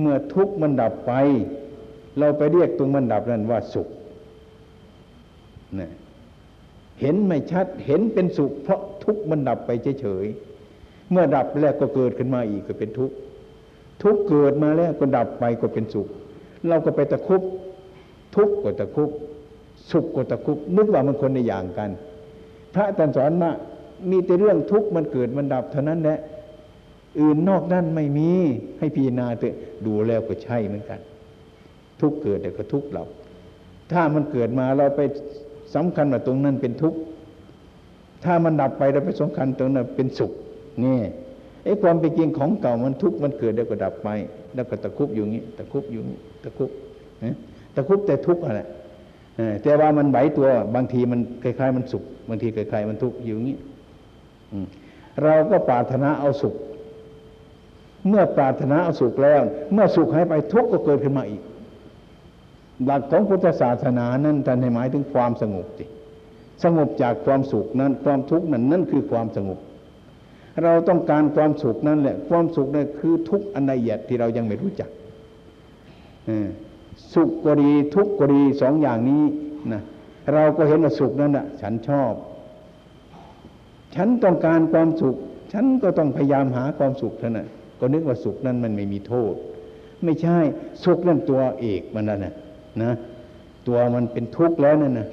Speaker 1: เมื่อทุกข์มันดับไป เราไปเรียกตรงมันดับนั้นว่าสุขนะเห็นไม่ชัดเห็นเป็นสุข เพราะทุกข์มันดับไปเฉยๆ เมื่อดับแล้วก็เกิดขึ้นมาอีกก็เป็นทุกข์ทุกข์เกิดมาแล้วก็ดับไปก็เป็นสุข เราก็ไปตะคุบทุกข์ก็ตะคุบสุขก็ตะคุบนึกว่ามันคนในอย่างกัน พระท่านสอนมามีแต่เรื่องทุกข์มันเกิดมันดับเท่านั้นแหละอื่นนอกนั้นไม่มีให้พิจารณาเถอะดูแล้วก็ใช่เหมือนกัน ทุกเกิดแต่ก็ทุกดับถ้ามันเกิดมาเราไปสำคัญว่าตรงนั้นเป็นทุกข์ถ้ามันดับไปเราไปสำคัญตรงนั้นเป็นสุข นี่ไอ้ความเป็นจริงของเก่ามันทุกข์มันเกิดแล้วก็ดับไปแล้วก็ตะคุบอยู่งี้ ตะคุบอยู่งี้ตะคุบตะคุบแต่ทุกข์อะไรแต่ว่ามันไหวตัวบางทีมันคล้ายๆมันสุข บางทีคล้ายๆมันทุกข์อยู่งี้เราก็ปรารถนาเอาสุข เมื่อปรารถนาเอาสุขแล้ว เมื่อสุขหายไปทุกข์ก็เกิดขึ้นมาอีก หลักของพุทธศาสนานั้นท่านให้หมายถึงความสงบสิสงบจากความสุขนั้น ความทุกข์นั้นนั่นคือความสงบ เราต้องการความสุขนั่นแหละ ความสุขนั่นคือทุกอันละเอียดที่เรายังไม่รู้จักสุขก็ดีทุกข์ก็ดีสองอย่างนี้นะเราก็เห็นว่าสุขนั้นอะ ฉันชอบ ฉันต้องการความสุข ฉันก็ต้องพยายามหาความสุขเท่านั้นก็นึกว่าสุขนั้นมันไม่มีโทษ ไม่ใช่สุขนั่นตัวเอกมันนั่นนะนะตัวมันเป็นทุกข์แล้วนั่นนะ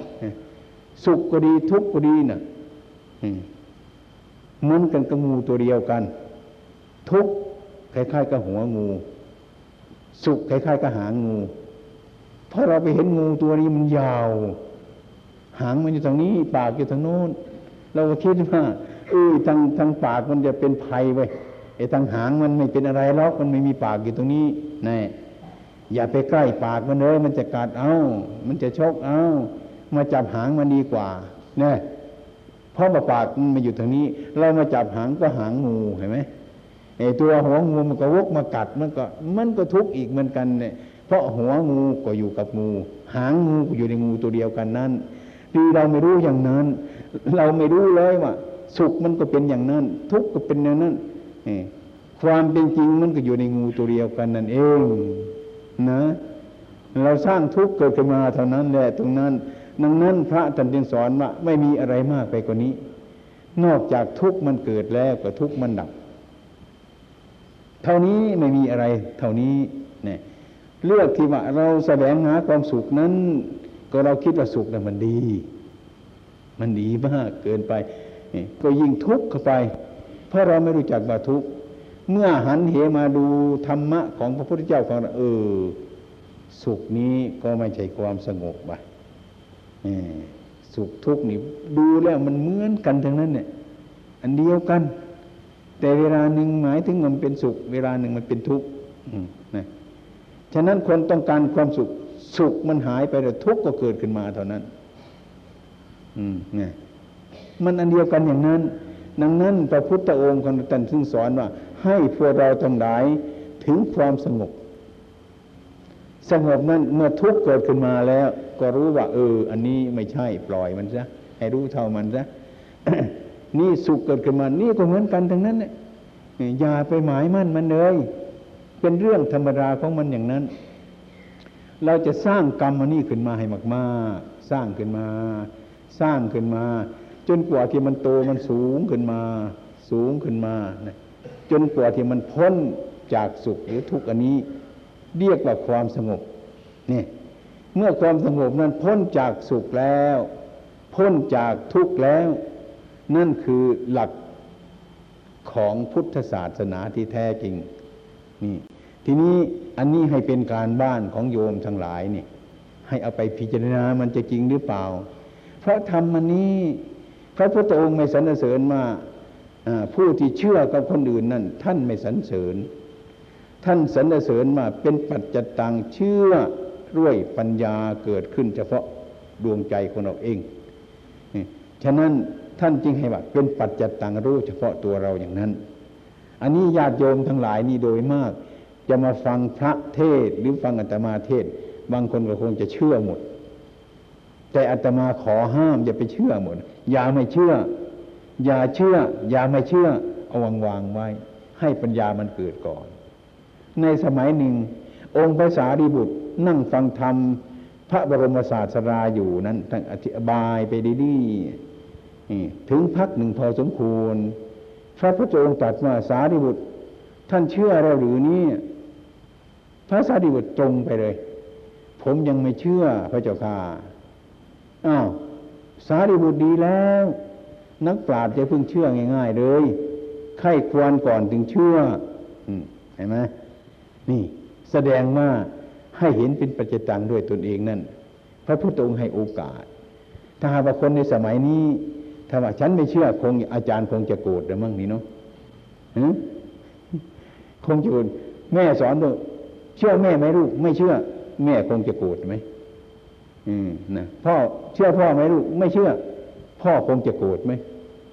Speaker 1: สุขก็ดีทุกข์ก็ดีนะ่ะ เหมือนกันกับงูตัวเดียวกัน ทุกคล้ายๆกับหัวงู สุขคล้ายๆกับหางงู เพราะเราไปเห็นงูตัวนี้มันยาว หางมันอยู่ทางนี้ ปากอยู่ทางโน้น เราก็คิดว่าเออทางทางปากมันจะเป็นภัยไว้ไอ้ทางหางมันไม่เป็นอะไรหรอกมันไม่มีปากอยู่ตรงนี้แน่อย่าไปใกล้ปากมันเลยมันจะกัดเอา มันจะชกเอา มาจับหางมันดีกว่าเนี่ย เพราะว่าปากมันมาอยู่ทางนี้ เรามาจับหางก็หางงูเห็นไหมไอ้ตัวหัวงูมันก็วกมากัดมันก็ มันก็ทุกข์อีกเหมือนกันเนี่ยเพราะหัวงูก็อยู่กับงู หางงูก็อยู่ในงูตัวเดียวกันนั้นดีเราไม่รู้อย่างนั้น เราไม่รู้เลยว่า สุขมันก็เป็นอย่างนั้น ทุกข์ก็เป็นอย่างนั้นความเป็นจริงมันก็อยู่ในงูตัวเดียวกันนั่นเอง นะ เราสร้างทุกข์เกิดขึ้นมาเท่านั้นแหละตรงนั้น ดังนั้นพระท่านจึงสอนว่าไม่มีอะไรมากไปกว่านี้ นอกจากทุกข์มันเกิดแล้วก็ทุกข์มันดับ เท่านี้ไม่มีอะไร เท่านี้เนี่ยเลือกที่ว่าเราแสวงหาความสุขนั้น ก็เราคิดว่าสุขนั้นมันดี มันดีมากเกินไป ก็ยิ่งทุกข์เข้าไป เพราะเราไม่รู้จักว่าทุกข์เมื่อหันเหมาดูธรรมะของพระพุทธเจ้าของเราเออ สุขนี้ก็ไม่ใช่ความสงบว่ะ สุขทุกข์นี่ดูแล้วมันเหมือนกันทั้งนั้นเนี่ยอันเดียวกัน แต่เวลาหนึ่งหมายถึงมันเป็นสุข เวลาหนึ่งมันเป็นทุกข์นะฉะนั้นคนต้องการความสุข สุขมันหายไปแต่ทุกข์ก็เกิดขึ้นมาเท่านั้น อืมนี่ยมันอันเดียวกันอย่างนั้น ดังนั้นพระพุทธองค์ของท่านซึ่งสอนว่า ให้พวกเราทั้งหลายถึงความสงบสงบนั้นเมื่อทุกข์เกิดขึ้นมาแล้ว ก็รู้ว่า เออ อันนี้ไม่ใช่ปล่อยมันซะให้รู้เท่ามันซะนี่สุขเกิดขึ้นมา นี่ก็เหมือนกันทั้งนั้นเนี่ยอย่าไปหมายมั่นมันเลย เป็นเรื่องธรรมดาของมันอย่างนั้น เราจะสร้างกรรมอันนี้ขึ้นมาให้มากๆ สร้างขึ้นมา สร้างขึ้นมา จนกว่าที่มันโตมันสูงขึ้นมา สูงขึ้นมาจนกว่าที่มันพ้นจากสุขหรือทุกข์อันนี้ เรียกว่าความสงบนี่ เมื่อความสงบนั้นพ้นจากสุขแล้ว พ้นจากทุกข์แล้ว นั่นคือหลักของพุทธศาสนาที่แท้จริงนี่ทีนี้อันนี้ให้เป็นการบ้านของโยมทั้งหลายนี่ให้เอาไปพิจารณามันจะจริงหรือเปล่า เพราะธรรมนี้พระพุทธองค์ไม่สรรเสริญมาผู้ที่เชื่อกับคนอื่นนั่นท่านไม่สรรเสริญ ท่านสรรเสริญมาเป็นปัจจตังเชื่อ ด้วยปัญญาเกิดขึ้นเฉพาะดวงใจของเราเองฉะนั้นท่านจึงให้ว่าเป็นปัจจตังรู้เฉพาะตัวเราอย่างนั้น อันนี้ญาติโยมทั้งหลายนี่โดยมาก จะมาฟังพระเทศหรือฟังอาตมาเทศ บางคนก็คงจะเชื่อหมด แต่อาตมาขอห้ามอย่าไปเชื่อหมด อย่าไม่เชื่อ อย่าเชื่อ อย่าไม่เชื่อ เอาวางวางไว้ ให้ปัญญามันเกิดก่อน ในสมัยหนึ่ง องค์พระสารีบุตร นั่งฟังธรรม พระบรมศาสดาอยู่นั้นท่นอธิบายไปดีๆถึงพักหนึ่งพอสมควร พระพุทธองค์ตรัสว่าสารีบุตร ท่านเชื่อเราหรือนี่พระสารีบุตรตรงไปเลย ผมยังไม่เชื่อพระเจ้าค่ะอ้าวสารีบุตรดีแล้ว นักปราชญ์จะเพิ่งเชื่อง่าย ๆ เลยไข้ควรก่อนถึงเชื่อเห็นไหมนี่แสดงว่า ให้เห็นเป็นปัจจตังด้วยตนเองนั่น พระพุทธองค์ให้โอกาส ถ้าหากว่าคนในสมัยนี้ถ้าว่าฉันไม่เชื่อคงอาจารย์คงจะโกรธหรือมั่งนี่เนาะคงจะโกรธแม่สอนดูเชื่อแม่ไหมลูกไม่เชื่อ แม่คงจะโกรธไหมอืมนะพ่อเชื่อพ่อไหมลูกไม่เชื่อ พ่อคงจะโกรธไหม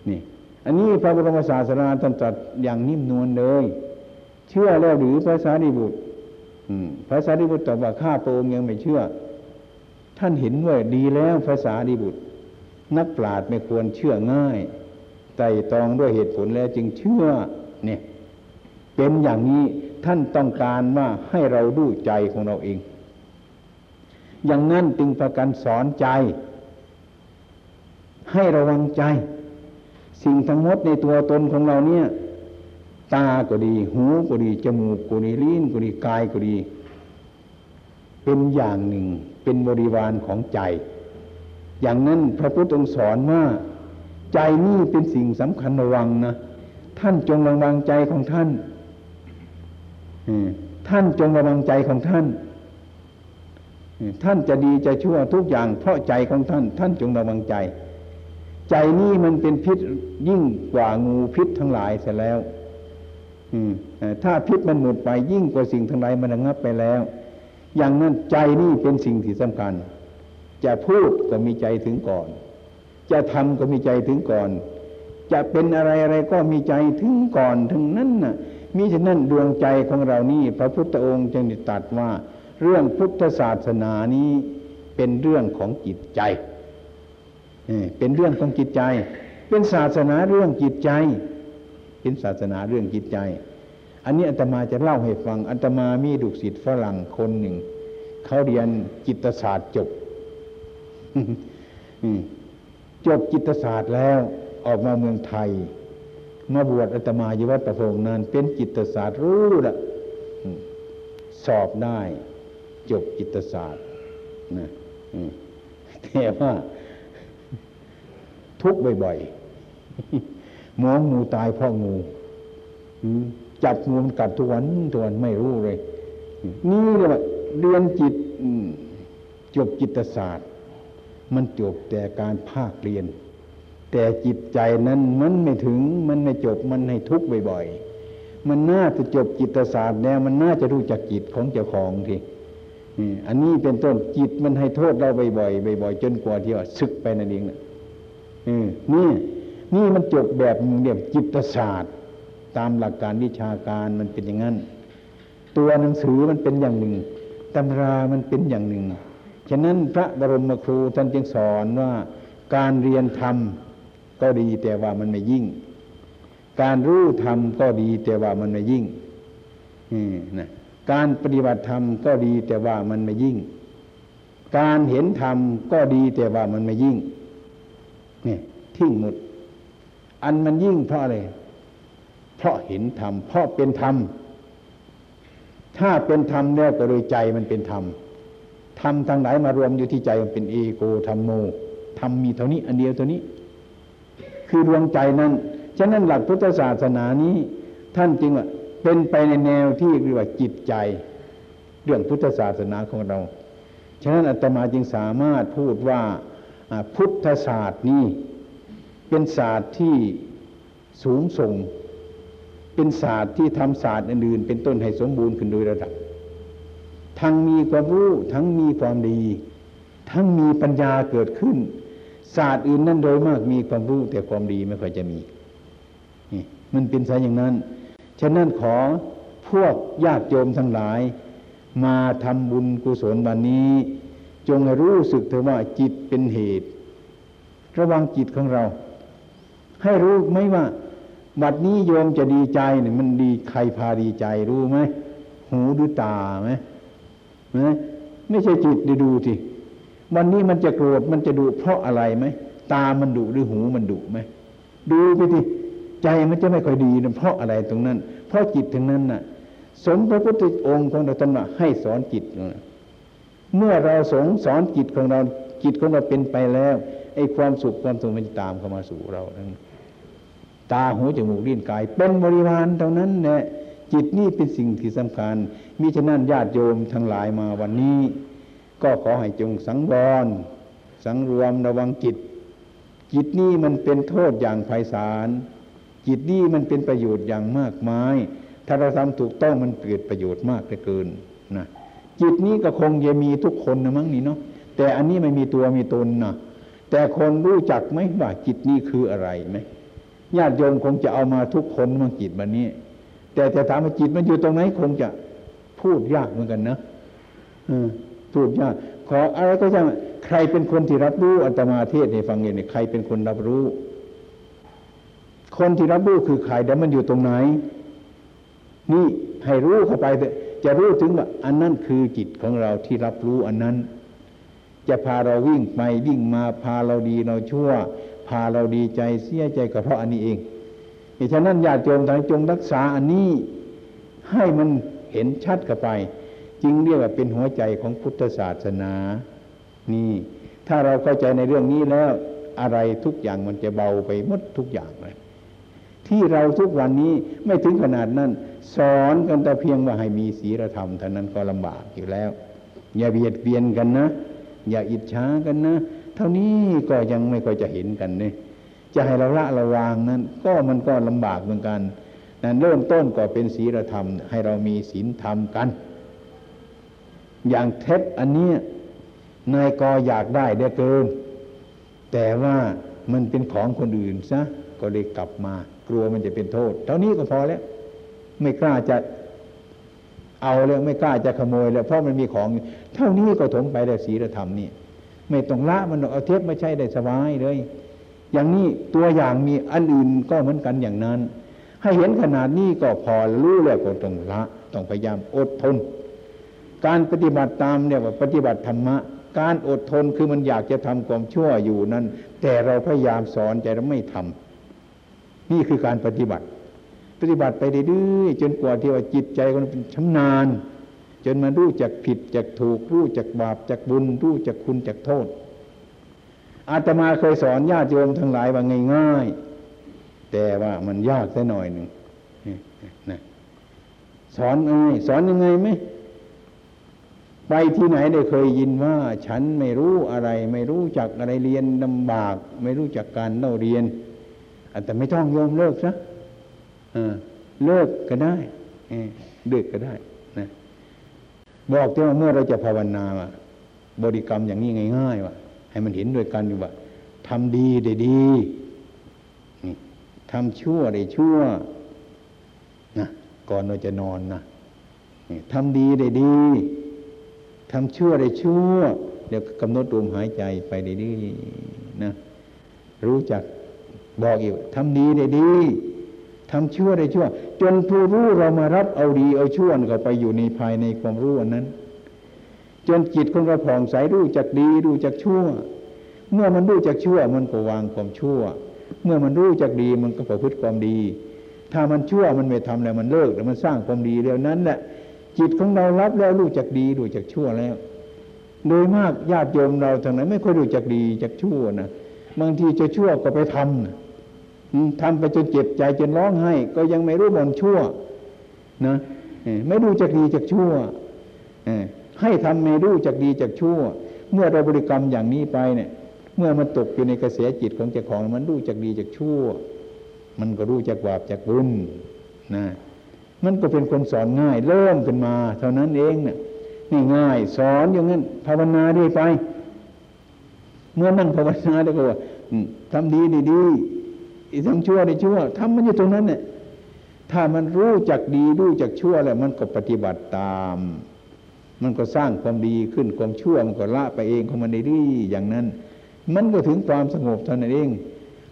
Speaker 1: นี่ อันนี้พระบรมศาสดาท่านตรัสอย่างนิ่มนวลเลย เชื่อแล้วหรือพระสารีบุตร พระสารีบุตรตอบว่าข้าโตงยังไม่เชื่อ ท่านเห็นว่าดีแล้วพระสารีบุตร นักปราชญ์ไม่ควรเชื่อง่ายไต่ตองด้วยเหตุผลแล้วจึงเชื่อเนี่ยเป็นอย่างนี้ท่านต้องการว่าให้เราดูใจของเราเอง อย่างนั้นจึงประกันสอนใจ ให้ระวังใจ สิ่งทั้งหมดในตัวตนของเราเนี่ย ตาก็ดี หูก็ดี จมูกก็ดีลิ้นก็ดีกายก็ดี เป็นอย่างหนึ่ง เป็นบริวารของใจ อย่างนั้นพระพุทธองค์สอนว่าใจนี่เป็นสิ่งสำคัญระวังนะท่านจงระวังใจของท่านท่านจงระวังใจของท่านท่านจะดีจะชั่วทุกอย่างเพราะใจของท่าน ท่านจงระวังใจ ใจนี่มันเป็นพิษยิ่งกว่างูพิษทั้งหลายเสียแล้ว ถ้าพิษมันหมดไปยิ่งกว่าสิ่งทั้งหลายมันระงับไปแล้ว อย่างนั้นใจนี่เป็นสิ่งที่สำคัญ จะพูดก็มีใจถึงก่อน จะทำก็มีใจถึงก่อน จะเป็นอะไรอะไรก็มีใจถึงก่อนทั้งนั้นน่ะมิฉะนั้นดวงใจของเรานี่พระพุทธองค์จึงตรัสว่า เรื่องพุทธศาสนานี้เป็นเรื่องของจิตใจเป็นเรื่องของจิตใจ เป็นศาสนาเรื่องจิตใจ เป็นศาสนาเรื่องจิตใจ อันนี้อาตมาจะเล่าให้ฟังอาตมามีดุศิษย์ฝรั่งคนหนึ่งเขาเรียนจิตศาสตร์จบจบจิตศาสตร์แล้วออกมาเมืองไทย มาบวชอาตมาอยู่วัดประพงนั้นเป็นจิตศาสตร์รู้ละสอบได้จบจิตศาสตร์นะแต่ว่าทุกบ่อยๆ มองูตายเพราะงูจับงูมันกัดทุกวันทุกวันไม่รู้เลย นี่เรียกว่าเรียนจิตจบจิตศาสตร์ มันจบแต่การภาคเรียน แต่จิตใจนั้นมันไม่ถึงมันไม่จบมันให้ทุกข์บ่อยๆ มันน่าจะจบจิตศาสตร์แล้วมันน่าจะรู้จักจิตของเจ้าของทีอันนี้เป็นต้นจิตมันให้โทษเราบ่อยๆบ่อยๆจนกว่าที่ว่าศึกไปนั่นเองนะนี่ นี่มันจบแบบเรียกจิตศาสตร์ ตามหลักการวิชาการมันเป็นอย่างนั้น ตัวหนังสือมันเป็นอย่างหนึ่งตำรามันเป็นอย่างหนึ่ง ฉะนั้นพระบรมครูท่านจึงสอนว่าการเรียนธรรมก็ดีแต่ว่ามันไม่ยิ่ง การรู้ธรรมก็ดีแต่ว่ามันไม่ยิ่งนี่นะการปฏิบัติธรรมก็ดีแต่ว่ามันไม่ยิ่ง การเห็นธรรมก็ดีแต่ว่ามันไม่ยิ่งนี่ทิ้งหมด อันมันยิ่งเพราะอะไร เพราะเห็นธรรม เพราะเป็นธรรม ถ้าเป็นธรรมแล้วก็โดยใจมันเป็นธรรม ธรรมทางไหนมารวมอยู่ที่ใจมันเป็นเอโกธรรมโม ธรรมมีเท่านี้ อันเดียวเท่านี้ คือดวงใจนั้น ฉะนั้นหลักพุทธศาสนานี้ ท่านจึงว่าเป็นไปในแนวที่เรียกว่าจิตใจ เรื่องพุทธศาสนาของเรา ฉะนั้นอาตมาจึงสามารถพูดว่าอ่าพุทธศาสตร์นี้ เป็นศาสตร์ที่สูงส่ง เป็นศาสตร์ที่ทำศาสตร์อื่นๆเป็นต้นให้สมบูรณ์ขึ้นโดยระดับ ทั้งมีความรู้ทั้งมีความดี ทั้งมีปัญญาเกิดขึ้น ศาสตร์อื่นนั่นโดยมากมีความรู้แต่ความดีไม่ค่อยจะมีนี่มันเป็นสายอย่างนั้นฉะนั้นขอพวกญาติโยมทั้งหลาย มาทำบุญกุศลวันนี้ จงรู้สึกเถอะว่าจิตเป็นเหตุ ระวังจิตของเรา ให้รู้ไหมว่าบัดนี้โยมจะดีใจเนี่ยมันดีใครพาดีใจรู้ไหมหูหรือตาไหมนะไม่ใช่จิตได้ดูทีวันนี้มันจะโกรธมันจะดุเพราะอะไรไหมตามันดุหรือหูมันดุไหมดูไปทีใจมันจะไม่ค่อยดีนะเพราะอะไรตรงนั้น เพราะจิตทั้งนั้นน่ะ สมพระพุทธองค์ของเราตรัสให้สอนจิตนะเมื่อเราสงสอนจิตของเราจิตของเราเป็นไปแล้วไอ้ความสุขความสงบมันจะตามเข้ามาสู่เราทั้ง ตาหูจมูกลิ้นกาย เป็นบริวารเท่านั้นแหละจิตนี่เป็นสิ่งที่สำคัญมิฉะนั้นญาติโยมทั้งหลายมาวันนี้ ก็ขอให้จงสังวรสังรวมระวังจิต จิตนี่มันเป็นโทษอย่างไพศาลจิตนี่มันเป็นประโยชน์อย่างมากมาย ถ้าเราทำถูกต้องมันเกิดประโยชน์มากเหลือเกินนะจิตนี้ก็คงจะมีทุกคนนะมั้งนี่เนาะแต่อันนี้ไม่มีตัวมีตนนะแต่คนรู้จักไหมว่าจิตนี่คืออะไรไหม ญาติโยมคงจะเอามาทุกคนมาจิตวันนี้ แต่แต่ถามว่าจิตมันอยู่ตรงไหนคงจะพูดยากเหมือนกันนะอพูดยาก ขออะไรก็ช่างใครเป็นคนที่รับรู้อัตมาเทศให้ฟังเนี่ยใครเป็นคนรับรู้ คนที่รับรู้คือใครแต่มันอยู่ตรงไหน นี่ให้รู้เข้าไปจะรู้ถึงว่า อันนั้นคือจิตของเราที่รับรู้อันนั้น จะพาเราวิ่งไปวิ่งมาพาเราดีเราชั่วาเราดีใจเสียใจก็เพราะอันนี้เองเหตุฉะนั้นญาติโยมทั้งจงรักษาอันนี้ให้มันเห็นชัดเข้าไป จึงเรียกว่าเป็นหัวใจของพุทธศาสนา นี่ ถ้าเราเข้าใจในเรื่องนี้แล้วอะไรทุกอย่างมันจะเบาไปหมดทุกอย่างเลยที่เราทุกวันนี้ไม่ถึงขนาดนั้น สอนกันแต่เพียงว่าให้มีศีลธรรมเท่านั้นก็ลำบากอยู่แล้ว อย่าเบียดเบียนกันนะ อย่าอิจฉากันนะ เท่านี้ก็ยังไม่ค่อยจะเห็นกันเนี่ยจะให้เราละระวางนั้น ก็มันก็ลำบากเหมือนกันนั้นเริ่มต้นก็เป็นศีลธรรม ให้เรามีศีลธรรมกัน อย่างเท็จอันเนี้ยนายกอยากได้ได้เกิน แต่ว่ามันเป็นของคนอื่นซะก็เลยกลับมา กลัวมันจะเป็นโทษ เท่านี้ก็พอแล้ว ไม่กล้าจะเอาแล้วไม่กล้าจะขโมยแล้วเพราะมันมีของ เท่านี้ก็ถมไปได้ศีลธรรมนี่ ไม่ต้องละมันเอาเทปมาใช้ได้สบายเลย อย่างนี้ตัวอย่างมีอันอื่นก็เหมือนกันอย่างนั้น ให้เห็นขนาดนี้ก็พอรู้แล้วก็ต้องละต้องพยายามอดทน การปฏิบัติตามเนี่ยว่าปฏิบัติธรรมะ การอดทนคือมันอยากจะทำความชั่วอยู่นั้น แต่เราพยายามสอนใจเราไม่ทำนี่คือการปฏิบัติ ปฏิบัติไปเรื่อยๆจนกว่าที่ว่าจิตใจมันเป็นชำนาญ จนมันรู้จักผิดจักถูก รู้จักบาปจักบุญ รู้จักคุณจักโทษ อาตมาเคยสอนญาติโยมทั้งหลายว่าง่าย ๆ แต่ว่ามันยากแค่หน่อยหนึ่งนะสอนไงสอนยังไงไหมไปที่ไหนได้เคยยินว่า ฉันไม่รู้อะไร ไม่รู้จักอะไรเรียนลำบาก ไม่รู้จักการเล่าเรียนอันแต่ไม่ต้องโยมเลิกซะเลิกก็ได้เลิกก็ได้ บอกที่ว่าเมื่อเราจะภาวนาบริกรรมอย่างนี้ง่ายๆว่าให้มันเห็นด้วยกันอยู่ว่าทำดีได้ดีทำชั่วได้ชั่วนะก่อนเราจะนอนนะทำดีได้ดีทำชั่วได้ชั่ว เดี๋ยวกำหนดลมหายใจไปได้ดีนะ รู้จักบอกอีกทำดีได้ดี ทำชั่วได้ชั่ว จนผู้รู้เรามารับเอาดีเอาชั่วเข้าไปอยู่ในภายในความรู้อันนั้น จนจิตของเราผ่องใสรู้จักดีรู้จักชั่ว เมื่อมันรู้จักชั่วมันก็วางความชั่ว เมื่อมันรู้จักดีมันก็ประพฤติความดี ถ้ามันชั่วมันไม่ทำแล้วมันเลิกแล้วมันสร้างความดีแล้วนั้นแหละจิตของเรารับแล้วรู้จักดีรู้จักชั่วแล้ว โดยมากญาติโยมเราทางไหนไม่ค่อยรู้จักดีจักชั่วนะบางทีจะชั่วก็ไปทำนะ ทำไปจนเจ็บใจจนร้องไห้ ก็ยังไม่รู้มันชั่วนะไม่รู้จักดีจักชั่วให้ทำไม่รู้จักดีจักชั่ว เมื่อเราบริกรรมอย่างนี้ไปเนี่ย เมื่อมันตกอยู่ในกระแสจิตของเจ้าของมันรู้จักดีจักชั่ว มันก็รู้จักบาปจักบุญนะมันก็เป็นคนสอนง่าย เริ่มขึ้นมา เท่านั้นเองเนี่ยนี่ง่ายสอนอย่างนั้นภาวนาดีไป เมื่อนั่งภาวนาแล้วก็ว่าทำดีดีดี ทำชั่วได้ชั่วทำมันอยู่ตรงนั้นเนี่ยถ้ามันรู้จักดีรู้จักชั่วแล้วมันก็ปฏิบัติตาม มันก็สร้างความดีขึ้นความชั่วมันก็ละไปเองของมันได้ดีอย่างนั้น มันก็ถึงความสงบเท่านั้นเอง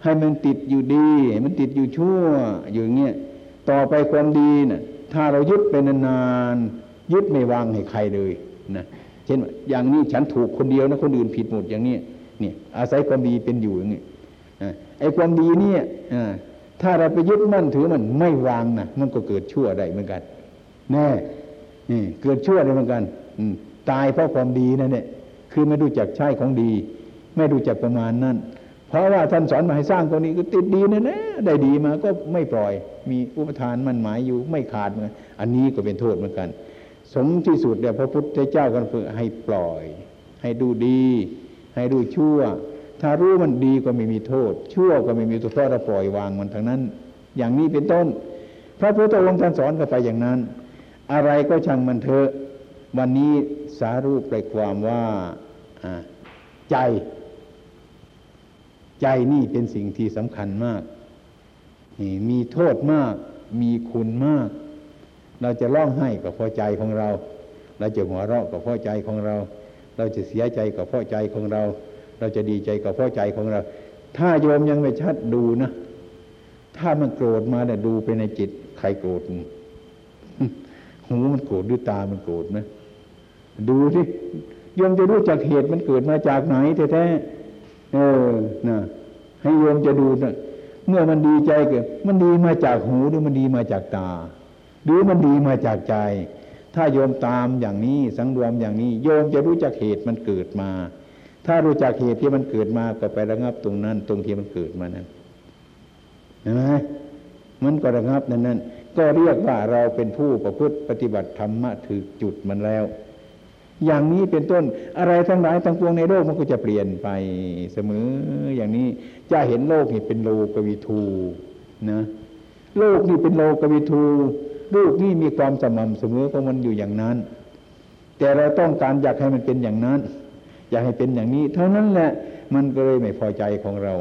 Speaker 1: ให้มันติดอยู่ดี มันติดอยู่ชั่วอยู่างเงี้ยต่อไปความดีนะ่ะถ้าเรายึดเป็นนานๆยึดไม่วางให้ใครเลยนะเช่นอย่างนี้ฉันถูกคนเดียวนะคนอื่นผิดหมดอย่างนี้เนี่ยอาศัยความดีเป็นอยู่อย่างนี้ ไอ้ความดีเนี่ยถ้าเราไปยึดมั่นถือมันไม่วางนะมันก็เกิดชั่วได้เหมือนกันแน่เกิดชั่วได้เหมือนกันตายเพราะความดีนั่นเนี่ยคือไม่รู้จักใช้ของดี ไม่รู้จักประมาณนั้นเพราะว่าท่านสอนมาให้สร้างตรงนี้ก็ติดดีนะนะได้ดีมาก็ไม่ปล่อย มีอุปทานมันหมายอยู่ไม่ขาดเหมือนอันนี้ก็เป็นโทษเหมือนกัน สมที่สุดเดี๋ยวพระพุทธเจ้ากันฝึกให้ปล่อย ให้ดูดี ให้ดูชั่ว ถ้ารู้มันดีก็ไม่มีโทษ ชั่วก็ไม่มีตัวเพราะเราปล่อยวางมันทั้งนั้น อย่างนี้เป็นต้น พระพุทธองค์ท่านสอนกันไปอย่างนั้น อะไรก็ช่างมันเถอะวันนี้สารูปไปความว่าใจ ใจนี่เป็นสิ่งที่สำคัญมาก มีโทษมาก มีคุณมาก เราจะร้องไห้กับพอใจของเรา เราจะหัวเราะกับพอใจของเรา เราจะเสียใจกับพอใจของเรา เราจะดีใจกับพ่อใจของเรา ถ้าโยมยังไม่ชัดดูนะ ถ้ามันโกรธมาเนี่ยดูไปในจิต ใครโกรธหูมันโกรธหรือตามันโกรธไหมดูสิโยมจะรู้จักเหตุมันเกิดมาจากไหนแท้ๆเออนะให้โยมจะดูนะเมื่อมันดีใจเกิดมันดีมาจากหูหรือมันดีมาจากตา หรือมันดีมาจากใจ ถ้าโยมตามอย่างนี้สังรวมอย่างนี้ โยมจะรู้จักเหตุมันเกิดมา ถ้ารู้จักเหตุที่มันเกิดมาก็ไประงับตรงนั้น ตรงที่มันเกิดมานั้นเห็นไหมมันก็ระงับนั้นนั้นก็เรียกว่าเราเป็นผู้ประพฤติปฏิบัติธรรมะถือจุดมันแล้ว อย่างนี้เป็นต้นอะไรทั้งหลายทั้งปวงในโลกมันก็จะเปลี่ยนไปเสมอ อย่างนี้จะเห็นโลกนี่เป็นโลกวิทูนะโลกนี่เป็นโลกวิทูโลกนี่มีความสม่ำเสมอของมันอยู่อย่างนั้น แต่เราต้องการอยากให้มันเป็นอย่างนั้น อยากให้เป็นอย่างนี้ เท่านั้นแหละมันก็เลยไม่พอใจของเรา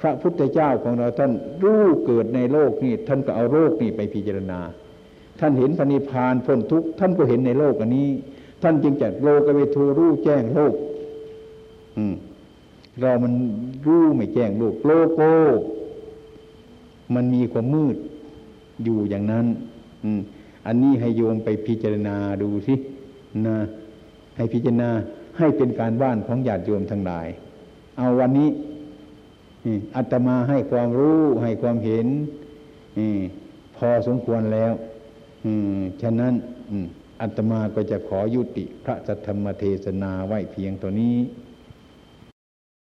Speaker 1: พระพุทธเจ้าของเราท่านรู้เกิดในโลกนี่ท่านก็เอาโลกนี่ไปพิจารณา ท่านเห็นพระนิพพานพ้นทุกข์ท่านก็เห็นในโลกอันนี้ ท่านจึงจัดโลกเวทูรู้แจ้งโลก อืมเรามันรู้ไม่แจ้งโลกโลโก้มันมีความมืดอยู่อย่างนั้น อืมอันนี้ให้โยมไปพิจารณาดูสินะให้พิจารณา ให้เป็นการบ้านของญาติโยมทั้งหลาย เอาวันนี้อัตมาให้ความรู้ให้ความเห็นอพอสมควรแล้วฉะนั้นอัตมาก็จะขอยุติพระสัทธรรมเทศนาไว้เพียงตัวนี้